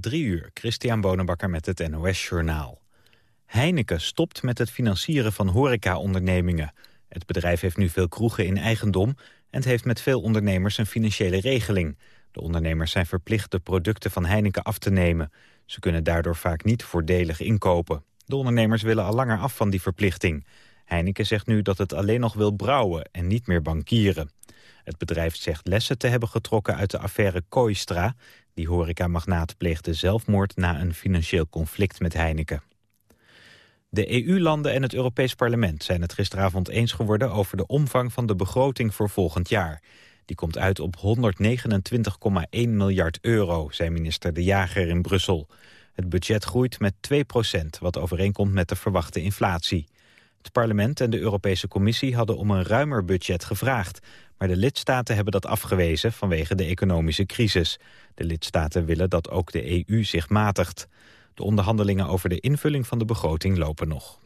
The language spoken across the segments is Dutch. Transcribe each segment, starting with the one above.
Drie uur, Christian Bonenbakker met het NOS Journaal. Heineken stopt met het financieren van horeca-ondernemingen. Het bedrijf heeft nu veel kroegen in eigendom... en heeft met veel ondernemers een financiële regeling. De ondernemers zijn verplicht de producten van Heineken af te nemen. Ze kunnen daardoor vaak niet voordelig inkopen. De ondernemers willen al langer af van die verplichting. Heineken zegt nu dat het alleen nog wil brouwen en niet meer bankieren. Het bedrijf zegt lessen te hebben getrokken uit de affaire Kooistra. Die horecamagnaat pleegde zelfmoord na een financieel conflict met Heineken. De EU-landen en het Europees Parlement zijn het gisteravond eens geworden over de omvang van de begroting voor volgend jaar. Die komt uit op 129,1 miljard euro, zei minister De Jager in Brussel. Het budget groeit met 2 procent, wat overeenkomt met de verwachte inflatie. Het parlement en de Europese Commissie hadden om een ruimer budget gevraagd. Maar de lidstaten hebben dat afgewezen vanwege de economische crisis. De lidstaten willen dat ook de EU zich matigt. De onderhandelingen over de invulling van de begroting lopen nog.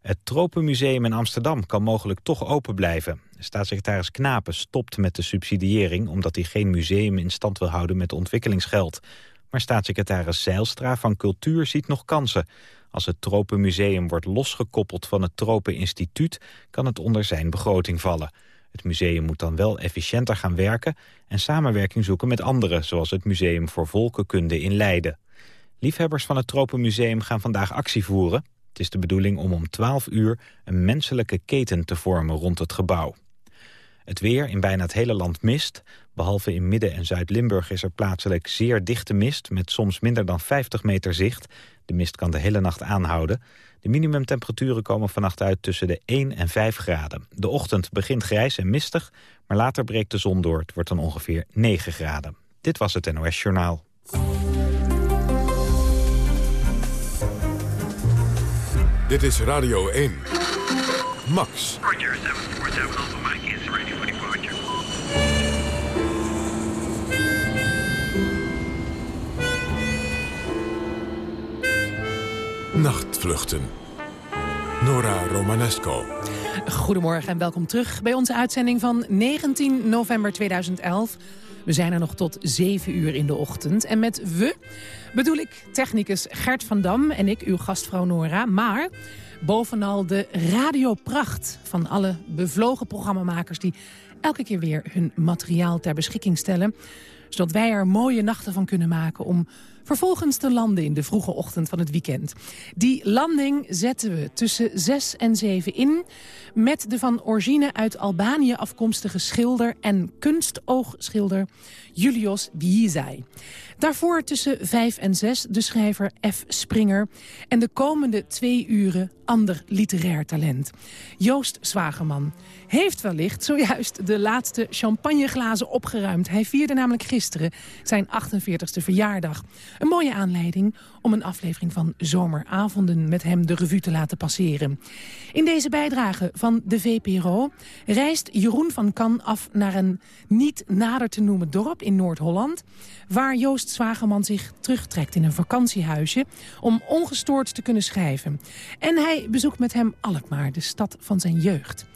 Het Tropenmuseum in Amsterdam kan mogelijk toch open blijven. Staatssecretaris Knapen stopt met de subsidiëring... omdat hij geen museum in stand wil houden met ontwikkelingsgeld. Maar staatssecretaris Zeilstra van Cultuur ziet nog kansen. Als het Tropenmuseum wordt losgekoppeld van het Tropeninstituut... kan het onder zijn begroting vallen. Het museum moet dan wel efficiënter gaan werken... en samenwerking zoeken met anderen... zoals het Museum voor Volkenkunde in Leiden. Liefhebbers van het Tropenmuseum gaan vandaag actie voeren. Het is de bedoeling om om 12 uur een menselijke keten te vormen rond het gebouw. Het weer in bijna het hele land mist. Behalve in Midden- en Zuid-Limburg is er plaatselijk zeer dichte mist... met soms minder dan 50 meter zicht. De mist kan de hele nacht aanhouden. De minimumtemperaturen komen vannacht uit tussen de 1 en 5 graden. De ochtend begint grijs en mistig, maar later breekt de zon door. Het wordt dan ongeveer 9 graden. Dit was het NOS Journaal. Dit is Radio 1. Max. Roger, 747 Alpha Mike is Nachtvluchten. Nora Romanesco. Goedemorgen en welkom terug bij onze uitzending van 19 november 2011. We zijn er nog tot 7 uur in de ochtend. En met we bedoel ik technicus Gert van Dam en ik, uw gastvrouw Nora. Maar bovenal de radiopracht van alle bevlogen programmamakers... die elke keer weer hun materiaal ter beschikking stellen zodat wij er mooie nachten van kunnen maken om vervolgens te landen in de vroege ochtend van het weekend. Die landing zetten we tussen 6 en 7 in met de van origine uit Albanië afkomstige schilder en kunstoogschilder Julius Biizai. Daarvoor tussen 5 en 6 de schrijver F. Springer. En de komende twee uren ander literair talent. Joost Zwagerman heeft wellicht zojuist de laatste champagneglazen opgeruimd. Hij vierde namelijk gisteren zijn 48e verjaardag. Een mooie aanleiding om een aflevering van Zomeravonden met hem de revue te laten passeren. In deze bijdrage van de VPRO reist Jeroen van Kan af naar een niet nader te noemen dorp in Noord-Holland... waar Joost Zwageman zich terugtrekt in een vakantiehuisje om ongestoord te kunnen schrijven. En hij bezoekt met hem Alkmaar, de stad van zijn jeugd.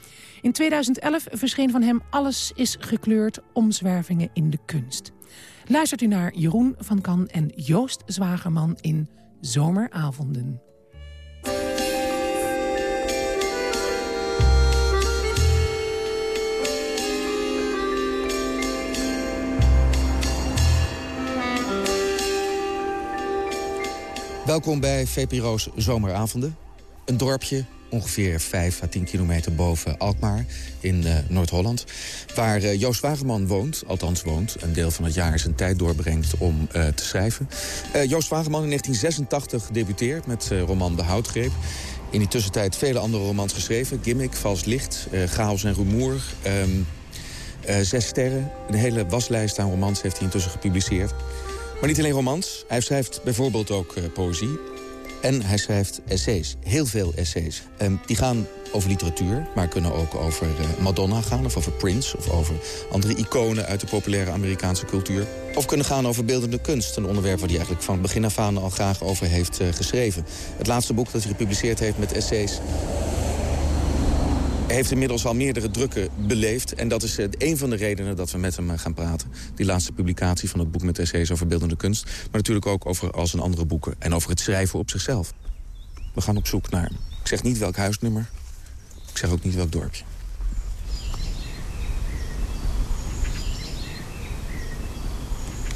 In 2011 verscheen van hem Alles is gekleurd, omzwervingen in de kunst. Luistert u naar Jeroen van Kan en Joost Zwagerman in Zomeravonden. Welkom bij VPRO's Zomeravonden. Een dorpje ongeveer 5 à 10 kilometer boven Alkmaar in uh, Noord-Holland. Waar uh, Joost Wageman woont, althans woont. Een deel van het jaar zijn tijd doorbrengt om uh, te schrijven. Joost Wageman in 1986 debuteert met roman De Houtgreep. In die tussentijd vele andere romans geschreven. Gimmick, Vals Licht, Chaos en Rumoer... Um, Zes Sterren, een hele waslijst aan romans heeft hij intussen gepubliceerd. Maar niet alleen romans, hij schrijft bijvoorbeeld ook poëzie. En hij schrijft essays, heel veel essays. Um, die gaan over literatuur, maar kunnen ook over uh, Madonna gaan... of over Prince, of over andere iconen uit de populaire Amerikaanse cultuur. Of kunnen gaan over beeldende kunst, een onderwerp... waar hij eigenlijk van begin af aan al graag over heeft uh, geschreven. Het laatste boek dat hij gepubliceerd heeft met essays... heeft inmiddels al meerdere drukken beleefd. En dat is uh, een van de redenen dat we met hem gaan praten. Die laatste publicatie van het boek met essays over beeldende kunst. Maar natuurlijk ook over al zijn andere boeken. En over het schrijven op zichzelf. We gaan op zoek naar... Ik zeg niet welk huisnummer. Ik zeg ook niet welk dorpje.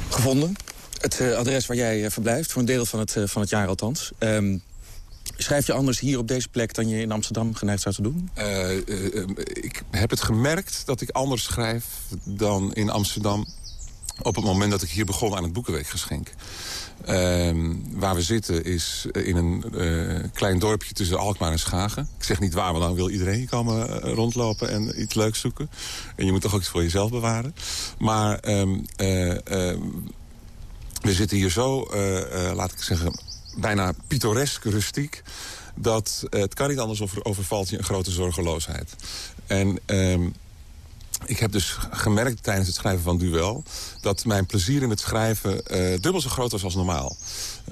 Gevonden. Het uh, adres waar jij verblijft, voor een deel van het, van het jaar althans. Um, schrijf je anders hier op deze plek dan je in Amsterdam geneigd zou te doen? ik heb het gemerkt dat ik anders schrijf dan in Amsterdam... op het moment dat ik hier begon aan het Boekenweekgeschenk. Uh, waar we zitten is in een klein dorpje tussen Alkmaar en Schagen. Ik zeg niet waar, want dan wil iedereen komen rondlopen en iets leuks zoeken. En je moet toch ook iets voor jezelf bewaren. Maar um, we zitten hier zo, laat ik zeggen, bijna pittoresk rustiek... dat het kan niet anders of er overvalt je een grote zorgeloosheid. En... Um, ik heb dus gemerkt tijdens het schrijven van Duel... dat mijn plezier in het schrijven uh, dubbel zo groot was als normaal.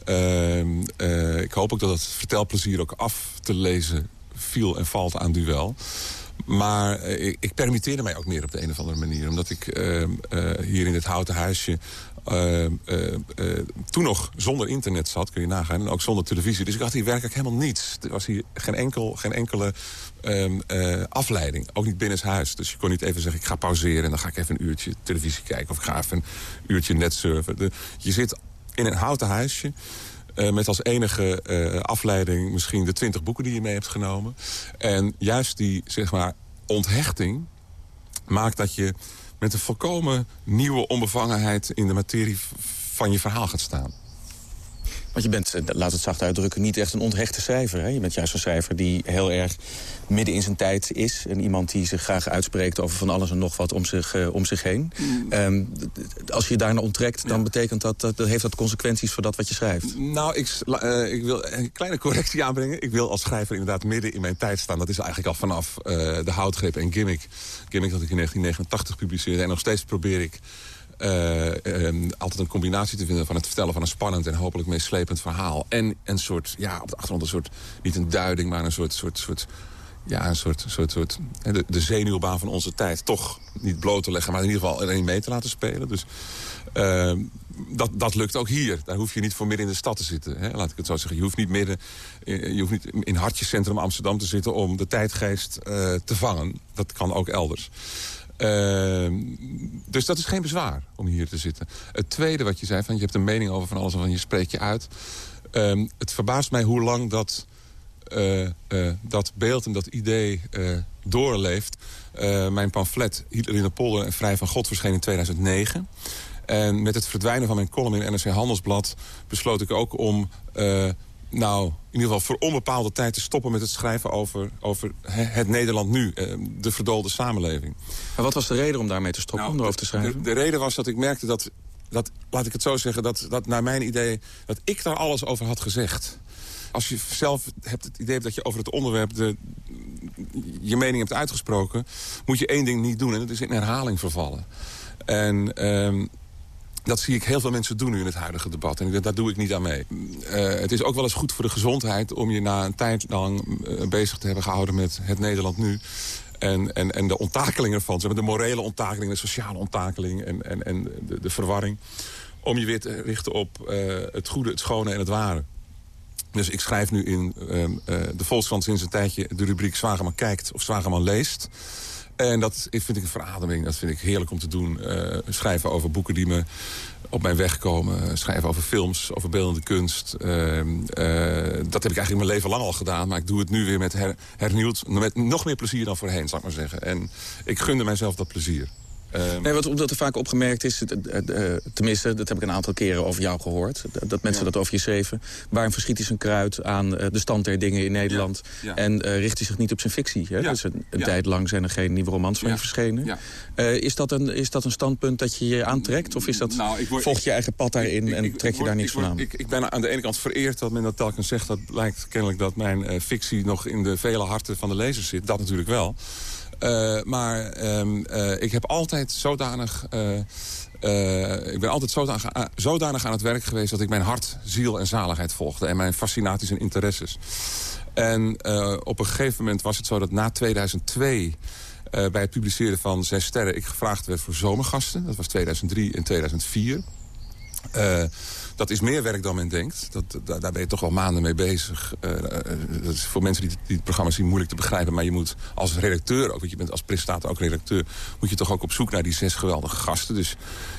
Uh, uh, ik hoop ook dat het vertelplezier ook af te lezen viel en valt aan Duel. Maar ik, ik, permitteerde mij ook meer op de een of andere manier. Omdat ik ehm, hier in dit houten huisje uh, uh, uh, toen nog zonder internet zat, kun je nagaan. En ook zonder televisie. Dus ik had hier werkelijk helemaal niets. Er was hier geen, enkel, geen enkele um, afleiding. Ook niet binnenshuis. Dus je kon niet even zeggen, ik ga pauzeren... en dan ga ik even een uurtje televisie kijken. Of ik ga even een uurtje netsurfen. De, je zit in een houten huisje... met als enige afleiding misschien de twintig boeken die je mee hebt genomen. En juist die, zeg maar, onthechting maakt dat je met een volkomen nieuwe onbevangenheid in de materie van je verhaal gaat staan. Want je bent, eh, laat het zacht uitdrukken, niet echt een onthechte schrijver. Hè? Je bent juist een schrijver die heel erg midden in zijn tijd is. En iemand die zich graag uitspreekt over van alles en nog wat om zich, uh, om zich heen. Mm. Um, als je daarna onttrekt, dan betekent dat, dat, heeft dat consequenties voor dat wat je schrijft. Nou, ik, uh, ik wil een kleine correctie aanbrengen. Ik wil als schrijver inderdaad midden in mijn tijd staan. Dat is eigenlijk al vanaf uh, de houtgreep en gimmick. Gimmick dat ik in 1989 publiceerde. En nog steeds probeer ik uh, um, altijd een combinatie te vinden van het vertellen van een spannend en hopelijk meeslepend verhaal. En een soort, ja, op de achtergrond een soort, niet een duiding, maar een soort, soort, soort ja, een soort, soort, soort de, de zenuwbaan van onze tijd toch niet bloot te leggen, maar in ieder geval erin mee te laten spelen. Dus uh, dat, dat lukt ook hier. Daar hoef je niet voor midden in de stad te zitten. Hè? Laat ik het zo zeggen. Je hoeft niet midden je hoeft niet in hartjecentrum Amsterdam te zitten om de tijdgeest uh, te vangen. Dat kan ook elders. Uh, dus dat is geen bezwaar om hier te zitten. Het tweede wat je zei, van je hebt een mening over van alles... en van je spreekt je uit. Uh, het verbaast mij hoe lang dat, uh, uh, dat beeld en dat idee uh, doorleeft. mijn pamflet Hitler in de polder en Vrij van God verscheen in 2009. En met het verdwijnen van mijn column in NRC Handelsblad... besloot ik ook om nou, in ieder geval voor onbepaalde tijd te stoppen met het schrijven over, over het Nederland nu. Eh, de verdoolde samenleving. Maar wat was de reden om daarmee te stoppen, nou, om erover te schrijven? De, de, reden was dat ik merkte dat, dat, laat ik het zo zeggen, dat, dat naar mijn idee, dat ik daar alles over had gezegd. Als je zelf hebt het idee dat je over het onderwerp de, je mening hebt uitgesproken, moet je één ding niet doen en dat is in herhaling vervallen. En... Um, dat zie ik heel veel mensen doen nu in het huidige debat. En daar doe ik niet aan mee. Uh, het is ook wel eens goed voor de gezondheid... om je na een tijd lang uh, bezig te hebben gehouden met het Nederland nu. En, en, en de onttakeling ervan. De morele onttakeling, de sociale onttakeling en, en, en de, de verwarring. Om je weer te richten op uh, het goede, het schone en het ware. Dus ik schrijf nu in de Volkskrant sinds een tijdje de rubriek Zwageman kijkt of Zwageman leest. En dat vind ik een verademing. Dat vind ik heerlijk om te doen. Uh, schrijven over boeken die me op mijn weg komen. Schrijven over films, over beeldende kunst. Uh, uh, dat heb ik eigenlijk mijn leven lang al gedaan. Maar ik doe het nu weer met her, hernieuwd. Met nog meer plezier dan voorheen, zou ik maar zeggen. En ik gunde mijzelf dat plezier. Um, nee, wat omdat er vaak opgemerkt is, uh, tenminste, dat heb ik een aantal keren over jou gehoord, dat mensen dat over je schreven. Waarom verschiet hij zijn kruid aan uh, de stand der dingen in Nederland ja, en richt hij zich niet op zijn fictie? Hè? Dus een, een tijd lang zijn er geen nieuwe romans van je verschenen. is, dat een, is dat een standpunt dat je je aantrekt? Of is dat, nou, word, volg je eigen pad daarin ik, ik, en trek je daar niks van aan? Ik, ben aan de ene kant vereerd dat men dat telkens zegt. Dat lijkt kennelijk dat mijn fictie nog in de vele harten van de lezers zit. Dat natuurlijk wel. Uh, maar um, uh, ik heb altijd zodanig... Uh, ik ben altijd zodanig, zodanig aan het werk geweest... dat ik mijn hart, ziel en zaligheid volgde. En mijn fascinaties en interesses. En op een gegeven moment was het zo dat na 2002... Uh, bij het publiceren van Zes Sterren... ik gevraagd werd voor zomergasten. Dat was 2003 en 2004. Dat is meer werk dan men denkt. Dat, daar ben je toch wel maanden mee bezig. Uh, dat is voor mensen die, die het programma zien moeilijk te begrijpen. Maar je moet als redacteur, ook, want je bent als presentator ook redacteur... moet je toch ook op zoek naar die zes geweldige gasten. Dus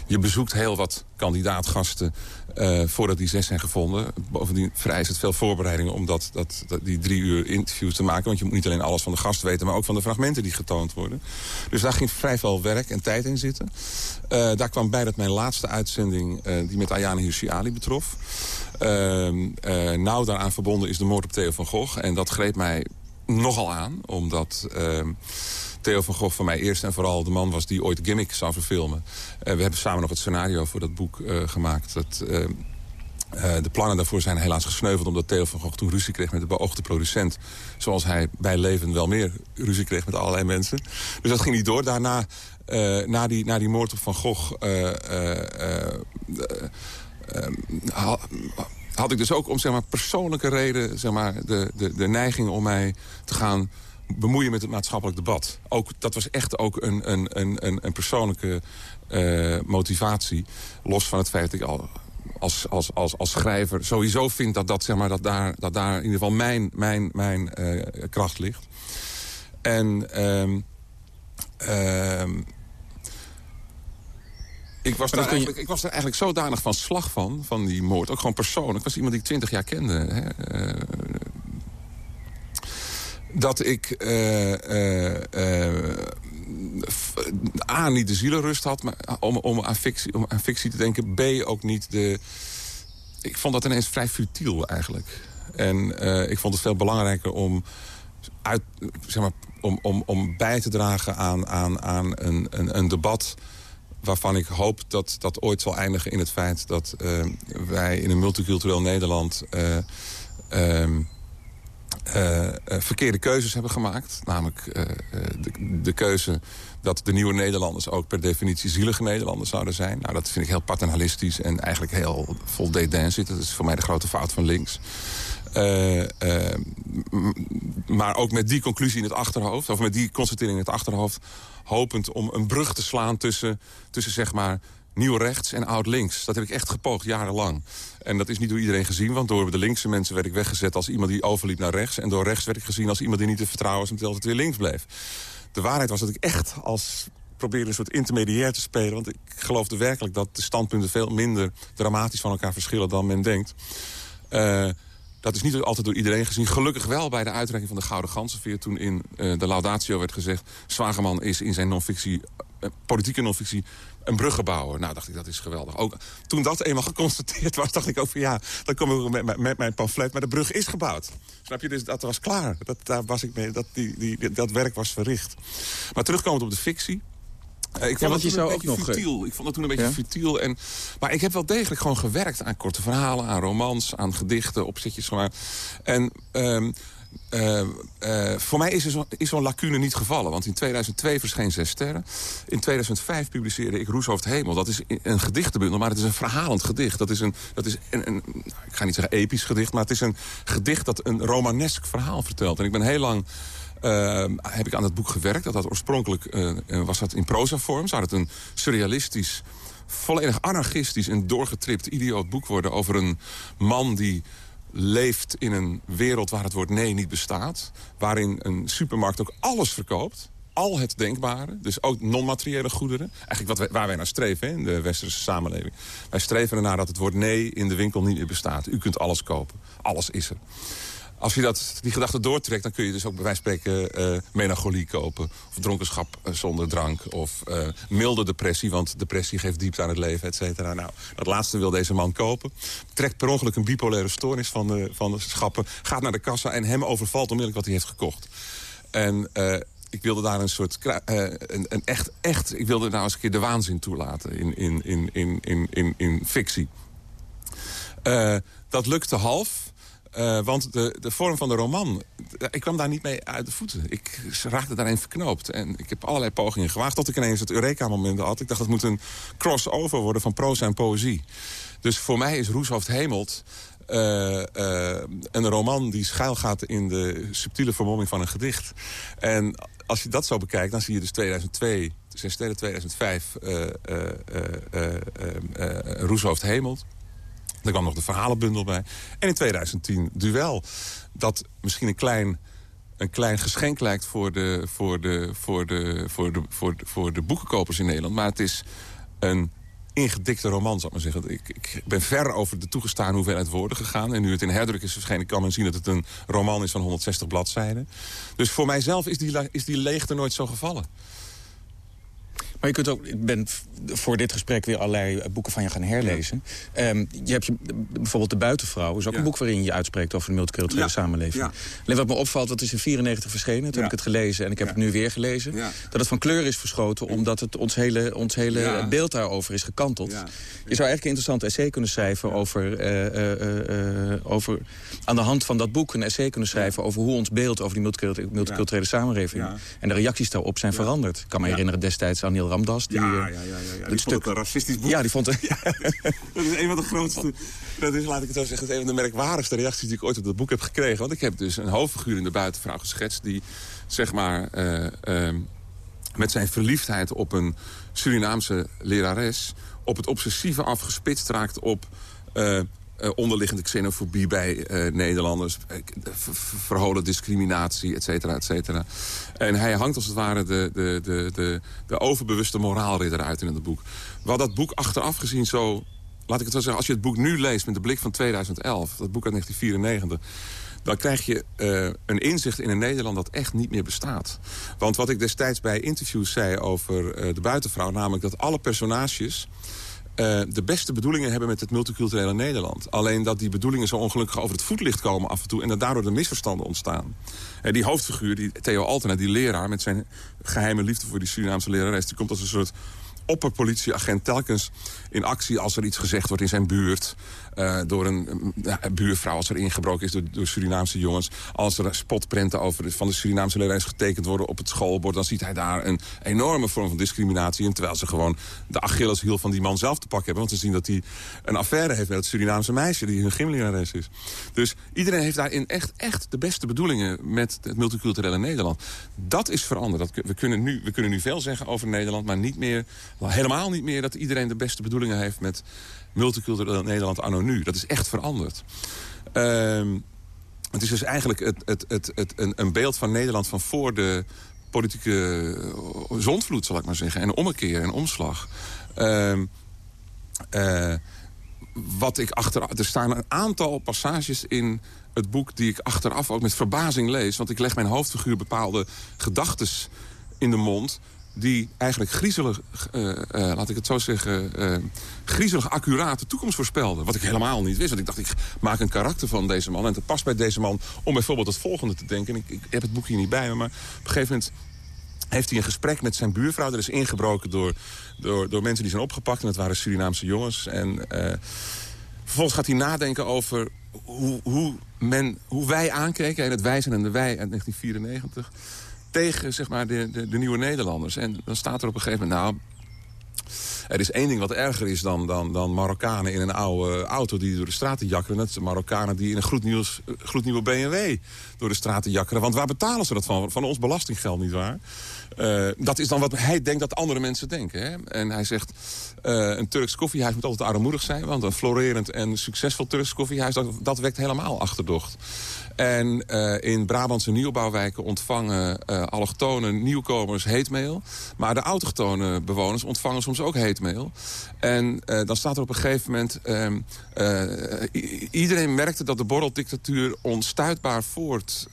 je bezoekt heel wat kandidaatgasten uh, voordat die zes zijn gevonden. Bovendien vereist het veel voorbereidingen om dat, dat, dat, die drie uur interviews te maken. Want je moet niet alleen alles van de gast weten, maar ook van de fragmenten die getoond worden. Dus daar ging vrij veel werk en tijd in zitten. Uh, daar kwam bij dat mijn laatste uitzending, uh, die met Ayane Hirsi Ali betrof. nou daaraan verbonden is de moord op Theo van Gogh. En dat greep mij nogal aan, omdat... Theo van Gogh van mij eerst en vooral de man was die ooit Gimmick zou verfilmen. We hebben samen nog het scenario voor dat boek gemaakt. Dat, uh, de plannen daarvoor zijn helaas gesneuveld... omdat Theo van Gogh toen ruzie kreeg met de beoogde producent. Zoals hij bij leven wel meer ruzie kreeg met allerlei mensen. Dus dat ging niet door. Daarna, na, die, na die moord op Van Gogh... had ik dus ook om zeg maar, persoonlijke reden zeg maar, de, de, de neiging om mij te gaan bemoeien met het maatschappelijk debat. Ook, dat was echt ook een, een, een, een persoonlijke motivatie. Los van het feit dat ik al als, als, als, als schrijver sowieso vind dat, dat, zeg maar, dat, daar, dat daar in ieder geval mijn, mijn, mijn kracht ligt. En... Um, ik was, daar eigenlijk, ik was er eigenlijk zodanig van slag van, van die moord. Ook gewoon persoonlijk. Ik was iemand die ik twintig jaar kende. Hè. Uh, dat ik uh, uh, A, niet de zielenrust had maar om, om, aan fictie, om aan fictie te denken. B, ook niet de... Ik vond dat ineens vrij futiel eigenlijk. En ik vond het veel belangrijker om, uit, zeg maar, om, om, om bij te dragen aan, aan, aan een, een, een debat waarvan ik hoop dat dat ooit zal eindigen in het feit... dat wij in een multicultureel Nederland... Ehm, uh, verkeerde keuzes hebben gemaakt. Namelijk de, de, keuze dat de nieuwe Nederlanders ook per definitie zielige Nederlanders zouden zijn. Nou, dat vind ik heel paternalistisch en eigenlijk heel vol dédain zitten. Dat is voor mij de grote fout van links. Maar ook met die conclusie in het achterhoofd, of met die constatering in het achterhoofd, hopend om een brug te slaan tussen, tussen zeg maar nieuw rechts en oud links. Dat heb ik echt gepoogd, jarenlang. En dat is niet door iedereen gezien, want door de linkse mensen werd ik weggezet... als iemand die overliep naar rechts. En door rechts werd ik gezien als iemand die niet te vertrouwen was... en altijd weer links bleef. De waarheid was dat ik echt als probeerde een soort intermediair te spelen. Want ik geloofde werkelijk dat de standpunten veel minder dramatisch van elkaar verschillen dan men denkt. Uh, dat is niet altijd door iedereen gezien. Gelukkig wel bij de uitreiking van de Gouden Ganzenveer... toen in uh, de Laudatio werd gezegd... Zwageman is in zijn non-fictie, uh, politieke non-fictie een bruggenbouwer. Nou, dacht ik, dat is geweldig. Ook toen dat eenmaal geconstateerd was, dacht ik ook van ja... dan kom ik met, met, mijn pamflet, maar de brug is gebouwd. Snap je? Dus dat was klaar. Dat, daar was ik mee, dat, die, die, dat werk was verricht. Maar terugkomend op de fictie... Uh, ik vond ja, het toen een beetje futiel. Ik vond het toen een beetje ja? futiel. En, maar ik heb wel degelijk gewoon gewerkt aan korte verhalen, aan romans, aan gedichten, opzetjes. Maar. En um, uh, uh, voor mij is zo'n zo lacune niet gevallen. Want in 2002 verscheen Zes Sterren. In 2005 publiceerde ik Roeshoofd Hemel. Dat is een gedichtenbundel, maar het is een verhalend gedicht. Dat is een, dat is een, een, ik ga niet zeggen episch gedicht... maar het is een gedicht dat een romanesk verhaal vertelt. En ik ben heel lang... Uh, heb ik aan dat boek gewerkt. Dat had oorspronkelijk uh, was dat in proza-vorm. Zou het een surrealistisch, volledig anarchistisch en doorgetript idioot boek worden... over een man die leeft in een wereld waar het woord nee niet bestaat. Waarin een supermarkt ook alles verkoopt. Al het denkbare, dus ook non-materiële goederen. Eigenlijk wat waar wij naar streven in de westerse samenleving. Wij streven ernaar dat het woord nee in de winkel niet meer bestaat. U kunt alles kopen. Alles is er als je dat, die gedachte doortrekt, dan kun je dus ook bij wijze van spreken uh, melancholie kopen. Of dronkenschap uh, zonder drank. Of uh, milde depressie, want depressie geeft diepte aan het leven, et cetera. Nou, dat laatste wil deze man kopen. Trekt per ongeluk een bipolaire stoornis van de, van de schappen. Gaat naar de kassa en hem overvalt onmiddellijk wat hij heeft gekocht. En ik wilde daar een soort, een, een, echt, echt, ik wilde nou eens een keer de waanzin toelaten in, in, in, in, in, in, in fictie. dat lukte half. Uh, want de, de vorm van de roman, ik kwam daar niet mee uit de voeten. Ik raakte daarin verknoopt. En ik heb allerlei pogingen gewaagd tot ik ineens het Eureka-moment had. Ik dacht, dat moet een crossover worden van proza en poëzie. Dus voor mij is Roeshoofd Hemelt eh, eh, een roman die schuilgaat in de subtiele vermomming van een gedicht. En als je dat zo bekijkt, dan zie je dus 2002, Zes Sterren 2005, uh, uh, Roeshoofd Hemelt. Er kwam nog de verhalenbundel bij. En in 2010 Duel. Dat misschien een klein, een klein geschenk lijkt voor de, voor, de, voor, de, voor, de, voor, de, voor de boekenkopers in Nederland. Maar het is een ingedikte roman, zal ik maar zeggen. Ik, ik ben ver over de toegestaan hoeveelheid woorden gegaan. En nu het in herdruk is verschenen, kan men zien dat het een roman is van 160 bladzijden. Dus voor mijzelf is die, is die leegte nooit zo gevallen. Maar je kunt ook, ik ben voor dit gesprek weer allerlei boeken van je gaan herlezen. Um, je hebt je, bijvoorbeeld De Buitenvrouw, is ook Ja. een boek waarin je uitspreekt over de multiculturele Ja. samenleving. Alleen wat me opvalt, dat is in 94 verschenen. Toen heb ik het gelezen en ik heb het nu weer gelezen. Dat het van kleur is verschoten, omdat het ons hele, ons hele beeld daarover is gekanteld. Je zou eigenlijk een interessant essay kunnen schrijven over, eh, eh, eh, eh, over... aan de hand van dat boek een essay kunnen schrijven... over hoe ons beeld over die multiculturele, multiculturele samenleving... En de reacties daarop zijn veranderd. Ik kan me herinneren destijds aan Neil Ramdas. Die, Ja, eh, ja, ja, ja, ja. Die stuk- een racistisch boek. ja, die vond het... Dat is een van de grootste... Dat is, laat ik het zo zeggen, een van de merkwaardigste reacties... die ik ooit op dat boek heb gekregen. Want ik heb dus een hoofdfiguur in de buitenvrouw geschetst... die, zeg maar, eh, ehm, met zijn verliefdheid op een Surinaamse lerares... op het obsessieve afgespitst raakt op... eh, eh, onderliggende xenofobie bij eh, Nederlanders... eh, ver- ver- verholen discriminatie, et cetera, et cetera. En hij hangt als het ware de, de, de, de, de overbewuste moraalridder uit in het boek. Wat dat boek achteraf gezien zo... Laat ik het zo zeggen, als je het boek nu leest met de blik van 2011... dat boek uit 1994 dan krijg je een inzicht in een Nederland dat echt niet meer bestaat. Want wat ik destijds bij interviews zei over de buitenvrouw... namelijk dat alle personages eh, de beste bedoelingen hebben met het multiculturele Nederland. Alleen dat die bedoelingen zo ongelukkig over het voetlicht komen af en toe... en dat daardoor de misverstanden ontstaan. En die hoofdfiguur, die Theo Altena, die leraar... met zijn geheime liefde voor die Surinaamse lerares... die komt als een soort opperpolitieagent telkens in actie... als er iets gezegd wordt in zijn buurt. eh, door een, buurvrouw, als er ingebroken is door, door Surinaamse jongens. Als er spotprenten over van de Surinaamse lerares getekend worden op het schoolbord... dan ziet hij daar een enorme vorm van discriminatie in. Terwijl ze gewoon de Achilleshiel van die man zelf te pakken hebben. Want ze zien dat hij een affaire heeft met het Surinaamse meisje... die hun gymlerares is. Dus iedereen heeft daarin echt, echt de beste bedoelingen... met het multiculturele Nederland. Dat is veranderd. Dat, we, kunnen nu, we kunnen nu veel zeggen over Nederland... maar niet meer, helemaal niet meer dat iedereen de beste bedoelingen heeft... met multicultureel Nederland anno nu. Dat is echt veranderd. Ehm, het is dus eigenlijk het, het, het, het, een, een beeld van Nederland van voor de politieke eh, zondvloed, zal ik maar zeggen. En ommekeer en omslag. Ehm, eh, wat ik achteraf... Er staan een aantal passages in het boek die ik achteraf ook met verbazing lees. Want ik leg mijn hoofdfiguur bepaalde gedachtes in de mond die eigenlijk griezelig, eh, eh, laat ik het zo zeggen... eh, griezelig accuraat de toekomst voorspelden. Wat ik helemaal niet wist. Want ik dacht, ik maak een karakter van deze man. En het past bij deze man om bijvoorbeeld het volgende te denken. En ik, ik heb het boek hier niet bij me, maar op een gegeven moment heeft hij een gesprek met zijn buurvrouw. Er is ingebroken door, door, door mensen die zijn opgepakt. En dat waren Surinaamse jongens. En vervolgens gaat hij nadenken over hoe, hoe, men, hoe wij aankeken... en het wij zijn en de wij uit 1994... tegen zeg maar, de, de, de nieuwe Nederlanders. En dan staat er op een gegeven moment... nou, er is één ding wat erger is dan, dan, dan Marokkanen in een oude auto die door de straten jakkeren. Dat zijn Marokkanen die in een gloednieuws, eh, gloednieuwe BMW door de straten jakkeren. Want waar betalen ze dat van? Van ons belastinggeld, nietwaar? Uh, dat is dan wat hij denkt dat andere mensen denken. Hè? En hij zegt, uh, een Turks koffiehuis moet altijd armoedig zijn. Want een florerend en succesvol Turks koffiehuis, dat, dat wekt helemaal achterdocht. En uh, in Brabantse nieuwbouwwijken ontvangen uh, allochtone nieuwkomers heetmail. Maar de autochtone bewoners ontvangen soms ook heetmail. En dan staat er op een gegeven moment... iedereen merkte dat de borreldictatuur onstuitbaar voort...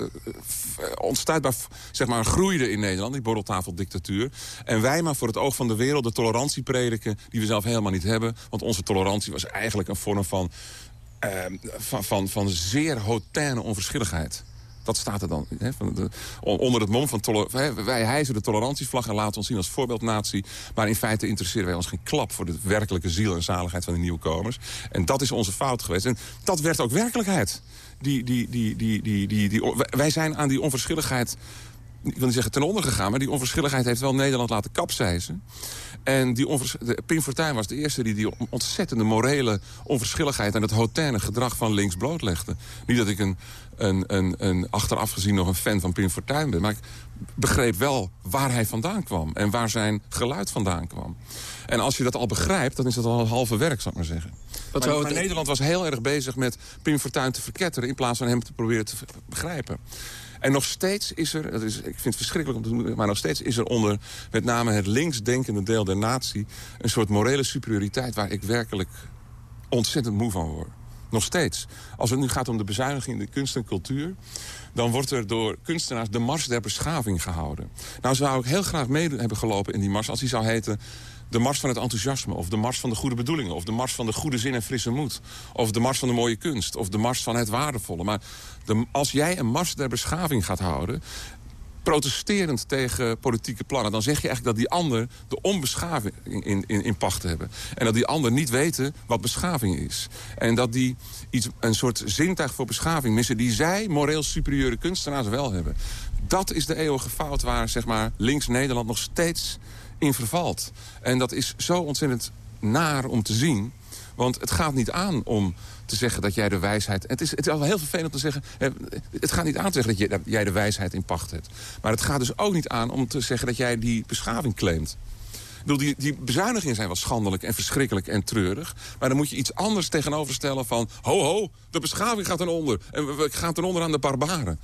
onstuitbaar zeg maar, groeide in Nederland, die borreltafeldictatuur. En wij maar voor het oog van de wereld de tolerantie prediken... die we zelf helemaal niet hebben. Want onze tolerantie was eigenlijk een vorm van... Uh, van, van, van zeer hautaine onverschilligheid. Dat staat er dan. Hè, onder het mom van... Wij hijzen de tolerantievlag en laten ons zien als voorbeeldnatie. Maar in feite interesseren wij ons geen klap... voor de werkelijke ziel en zaligheid van de nieuwkomers. En dat is onze fout geweest. En dat werd ook werkelijkheid. Die, die, die, die, die, die, die, wij zijn aan die onverschilligheid ik wil niet zeggen ten onder gegaan... maar die onverschilligheid heeft wel Nederland laten kapseizen. En die de, Pim Fortuyn was de eerste die die ontzettende morele onverschilligheid... en het hautaine gedrag van links blootlegde. Niet dat ik een, een, een, een achteraf gezien nog een fan van Pim Fortuyn ben... maar ik begreep wel waar hij vandaan kwam en waar zijn geluid vandaan kwam. En als je dat al begrijpt, dan is dat al een halve werk, zou ik maar zeggen. maar, maar Nederland was heel erg bezig met Pim Fortuyn te verketteren... in plaats van hem te proberen te begrijpen. En nog steeds is er, dat is, ik vind het verschrikkelijk om te doen... maar nog steeds is er onder met name het linksdenkende deel der natie... een soort morele superioriteit waar ik werkelijk ontzettend moe van word. Nog steeds. Als het nu gaat om de bezuiniging in de kunst en cultuur... dan wordt er door kunstenaars de Mars der Beschaving gehouden. Nou zou ik heel graag mee hebben gelopen in die mars... als die zou heten de mars van het enthousiasme... of de mars van de goede bedoelingen... of de mars van de goede zin en frisse moed... of de mars van de mooie kunst... of de mars van het waardevolle. Maar als jij een mars der beschaving gaat houden protesterend tegen politieke plannen... dan zeg je eigenlijk dat die ander de onbeschaving in, in, in pacht hebben. En dat die ander niet weten wat beschaving is. En dat die iets, een soort zintuig voor beschaving missen... die zij, moreel superieure kunstenaars, wel hebben. Dat is de eeuwige fout waar zeg maar, links-Nederland nog steeds in vervalt. En dat is zo ontzettend naar om te zien. Want het gaat niet aan om te zeggen dat jij de wijsheid... Het is, het is al heel vervelend om te zeggen... Het gaat niet aan te zeggen dat jij de wijsheid in pacht hebt. Maar het gaat dus ook niet aan om te zeggen dat jij die beschaving claimt. Ik bedoel, die, die bezuinigingen zijn wel schandelijk en verschrikkelijk en treurig. Maar dan moet je iets anders tegenover stellen van... ho, ho, de beschaving gaat ten onder. En we gaan ten onder aan de barbaren.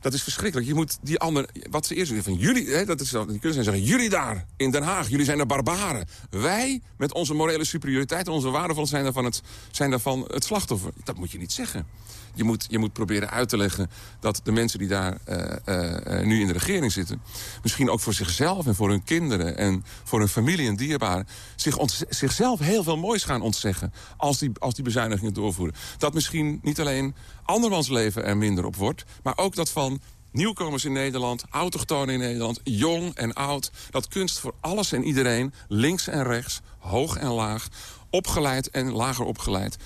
Dat is verschrikkelijk. Je moet die ander, wat ze eerst van jullie, hè, dat is, die kunnen zeggen, jullie daar in Den Haag, jullie zijn de barbaren. Wij, met onze morele superioriteit onze waardevolle zijn het, zijn daarvan het slachtoffer. Dat moet je niet zeggen. Je moet, je moet proberen uit te leggen dat de mensen die daar uh, uh, nu in de regering zitten... misschien ook voor zichzelf en voor hun kinderen en voor hun familie en dierbaren... Zich zichzelf heel veel moois gaan ontzeggen als die, als die bezuinigingen doorvoeren. Dat misschien niet alleen andermans leven er minder op wordt... maar ook dat van nieuwkomers in Nederland, autochtonen in Nederland, jong en oud. Dat kunst voor alles en iedereen, links en rechts, hoog en laag, opgeleid en lager opgeleid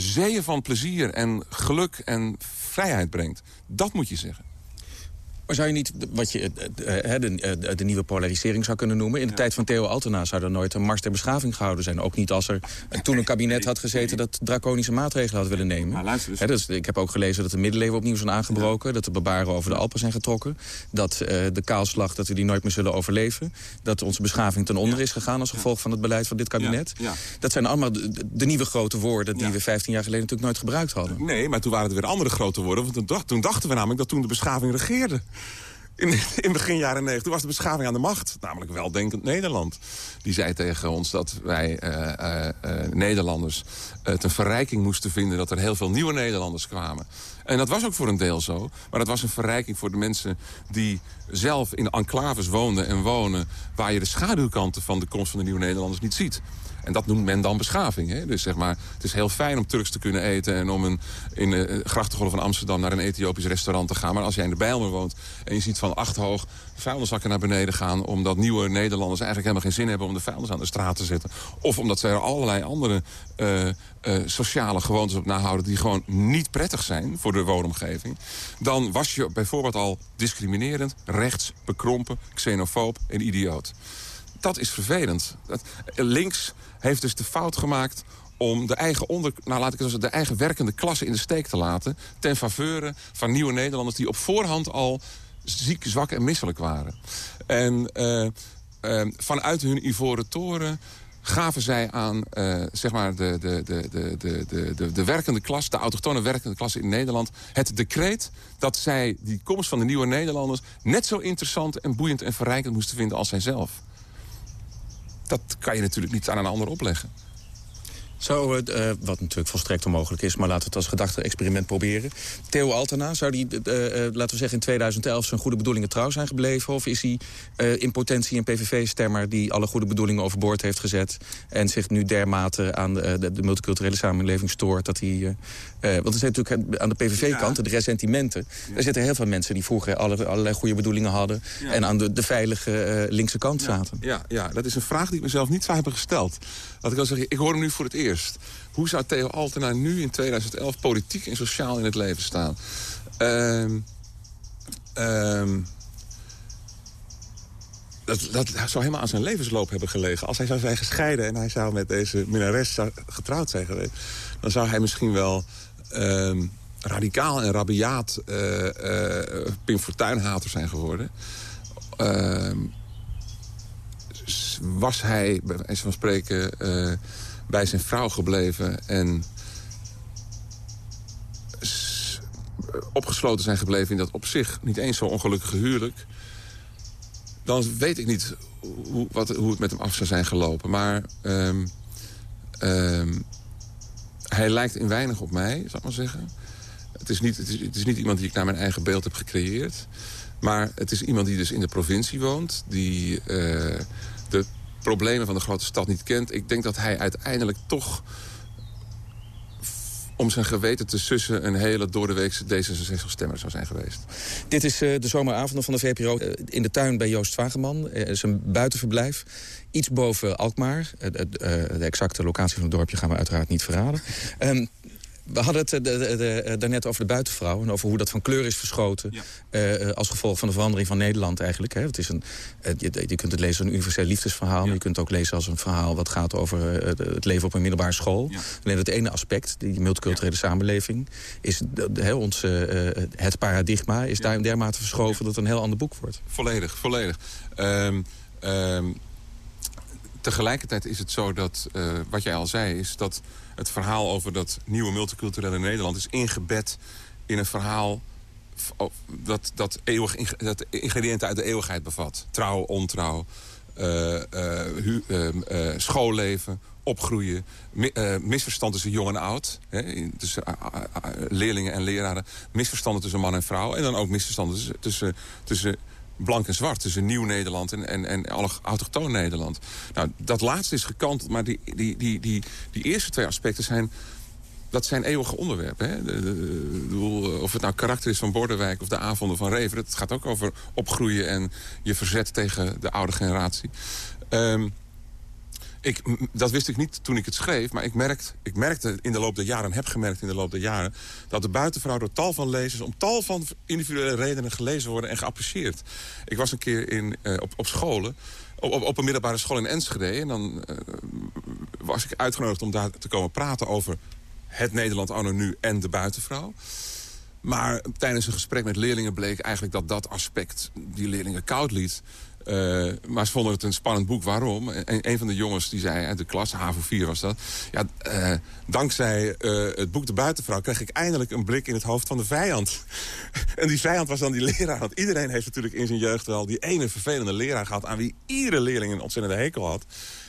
zeeën van plezier en geluk en vrijheid brengt. Dat moet je zeggen. Maar zou je niet, wat je eh, eh, de, eh, de, nieuwe polarisering zou kunnen noemen... in de tijd van Theo Altena zou er nooit een mars ter beschaving gehouden zijn. Ook niet als er toen een kabinet had gezeten... dat draconische maatregelen had willen nemen. Maar luister dus. dus. ik heb ook gelezen dat de middeleeuwen opnieuw zijn aangebroken... dat de barbaren over de Alpen zijn getrokken... dat de kaalslag, dat we die nooit meer zullen overleven... dat onze beschaving ten onder is gegaan als gevolg van het beleid van dit kabinet. Dat zijn allemaal de, nieuwe grote woorden... die we 15 jaar geleden natuurlijk nooit gebruikt hadden. Nee, maar toen waren er weer andere grote woorden. Want toen dachten we namelijk dat toen de beschaving regeerde. In, in begin jaren 90 toen was de beschaving aan de macht. Namelijk weldenkend Nederland. Die zei tegen ons dat wij uh, uh, Nederlanders het een verrijking moesten vinden... dat er heel veel nieuwe Nederlanders kwamen. En dat was ook voor een deel zo. Maar dat was een verrijking voor de mensen die zelf in enclaves woonden en wonen... waar je de schaduwkanten van de komst van de nieuwe Nederlanders niet ziet. En dat noemt men dan beschaving. Hè? Dus zeg maar, het is heel fijn om Turks te kunnen eten... en om een, in de uh, grachtengolf van Amsterdam naar een Ethiopisch restaurant te gaan. Maar als jij in de Bijlmer woont en je ziet van hoog vuilniszakken naar beneden gaan... omdat nieuwe Nederlanders eigenlijk helemaal geen zin hebben om de vuilnis aan de straat te zetten. Of omdat ze er allerlei andere uh, sociale gewoontes op nahouden... die gewoon niet prettig zijn voor de woonomgeving. Dan was je bijvoorbeeld al discriminerend, rechts, bekrompen, xenofoob en idioot. Dat is vervelend. Links heeft dus de fout gemaakt om de eigen, onder, nou laat ik het de eigen werkende klasse in de steek te laten... ten faveur van nieuwe Nederlanders die op voorhand al ziek, zwak en misselijk waren. En uh, uh, vanuit hun ivoren toren gaven zij aan uh, zeg maar de, de, de, de, de, de, de werkende klasse... de autochtone werkende klasse in Nederland... het decreet dat zij die komst van de nieuwe Nederlanders... net zo interessant en boeiend en verrijkend moesten vinden als zijzelf dat kan je natuurlijk niet aan een ander opleggen. Zou het, uh, wat natuurlijk volstrekt onmogelijk is... maar laten we het als gedachte-experiment proberen. Theo Altena, zou die, uh, laten we zeggen in 2011... zijn goede bedoelingen trouw zijn gebleven? Of is hij in potentie een PVV-stemmer... die alle goede bedoelingen overboord heeft gezet... en zich nu dermate aan de, de, de multiculturele samenleving stoort... dat hij... want er zijn natuurlijk aan de PVV-kant, de ressentimenten... Ja. er zitten heel veel mensen die vroeger alle, allerlei goede bedoelingen hadden... en aan de, de veilige linkse kant zaten. Ja, ja, dat is een vraag die ik mezelf niet zou hebben gesteld. Laat ik wel zeggen, ik hoor hem nu voor het eerst Hoe zou Theo Altena nu in 2011 politiek en sociaal in het leven staan? Um, um, dat, dat zou helemaal aan zijn levensloop hebben gelegen. Als hij zou zijn gescheiden en hij zou met deze minnares zou- getrouwd zijn geweest... dan zou hij misschien wel ehm, radicaal en rabiaat eh, Pim Fortuyn-hater zijn geworden. Ehm, was hij, bij wijze van spreken, eh, bij zijn vrouw gebleven... en opgesloten zijn gebleven in dat op zich niet eens zo ongelukkige huwelijk dan weet ik niet hoe, wat, hoe het met hem af zou zijn gelopen. Maar ehm, ehm, hij lijkt in weinig op mij, zal ik maar zeggen. Het is, niet, het, is, het is niet iemand die ik naar mijn eigen beeld heb gecreëerd. Maar het is iemand die dus in de provincie woont. Die eh, problemen van de grote stad niet kent. Ik denk dat hij uiteindelijk toch om zijn geweten te sussen... een hele doordeweekse D66-stemmer zou zijn geweest. Dit is eh, de zomeravonden van de VPRO eh, in de tuin bij Joost Wageman. Eh, Het is een buitenverblijf. Iets boven Alkmaar. Eh, de, eh, de exacte locatie van het dorpje gaan we uiteraard niet verraden. We hadden het eh, de, de, de- daarnet over de buitenvrouw... en over hoe dat van kleur is verschoten... eh, als gevolg van de verandering van Nederland eigenlijk. Hè. Het is een, eh, je, je kunt het lezen als een universeel liefdesverhaal... maar je kunt het ook lezen als een verhaal wat gaat over eh, het leven op een middelbare school. Alleen het ene aspect, die multiculturele samenleving... is ons, eh, eh, het paradigma is daar dermate verschoven... dat het een heel ander boek wordt. Volledig, volledig. Ehm, ehm, tegelijkertijd is het zo dat, eh, wat jij al zei... is dat het verhaal over dat nieuwe multiculturele Nederland... is ingebed in een verhaal oh, dat, dat, eeuwig, dat ingrediënten uit de eeuwigheid bevat. Trouw, ontrouw, eh, eh, eh, schoolleven, opgroeien... mi- misverstand tussen jong en oud, hè, tussen leerlingen en leraren... misverstanden tussen man en vrouw... en dan ook misverstanden tussen, tussen blank en zwart. Tussen nieuw Nederland en, en, en autochtoon Nederland. Nou, dat laatste is gekanteld, maar die, die, die, die, die eerste twee aspecten zijn... Dat zijn eeuwige onderwerpen. Hè? De, eh, of het nou karakter is van Bordewijk of de avonden van Rever. Het gaat ook over opgroeien en je verzet tegen de oude generatie. Ehm, ik, dat wist ik niet toen ik het schreef, maar ik, merkt, ik merkte in de loop der jaren... en heb gemerkt in de loop der jaren... dat de buitenvrouw door tal van lezers... om tal van individuele redenen gelezen worden en geapprecieerd. Ik was een keer in, eh, op, op scholen... Op, op, een middelbare school in Enschede. En dan eh, was ik uitgenodigd om daar te komen praten over het Nederland anno nu en de buitenvrouw. Maar tijdens een gesprek met leerlingen bleek eigenlijk dat dat aspect die leerlingen koud liet. Eh, maar ze vonden het een spannend boek. Waarom? En een van de jongens die zei uit de klas, HAVO 4 was dat... Ja, eh, dankzij eh, het boek De Buitenvrouw kreeg ik eindelijk een blik in het hoofd van de vijand. en die vijand was dan die leraar. Want iedereen heeft natuurlijk in zijn jeugd wel die ene vervelende leraar gehad... aan wie iedere leerling een ontzettende hekel had.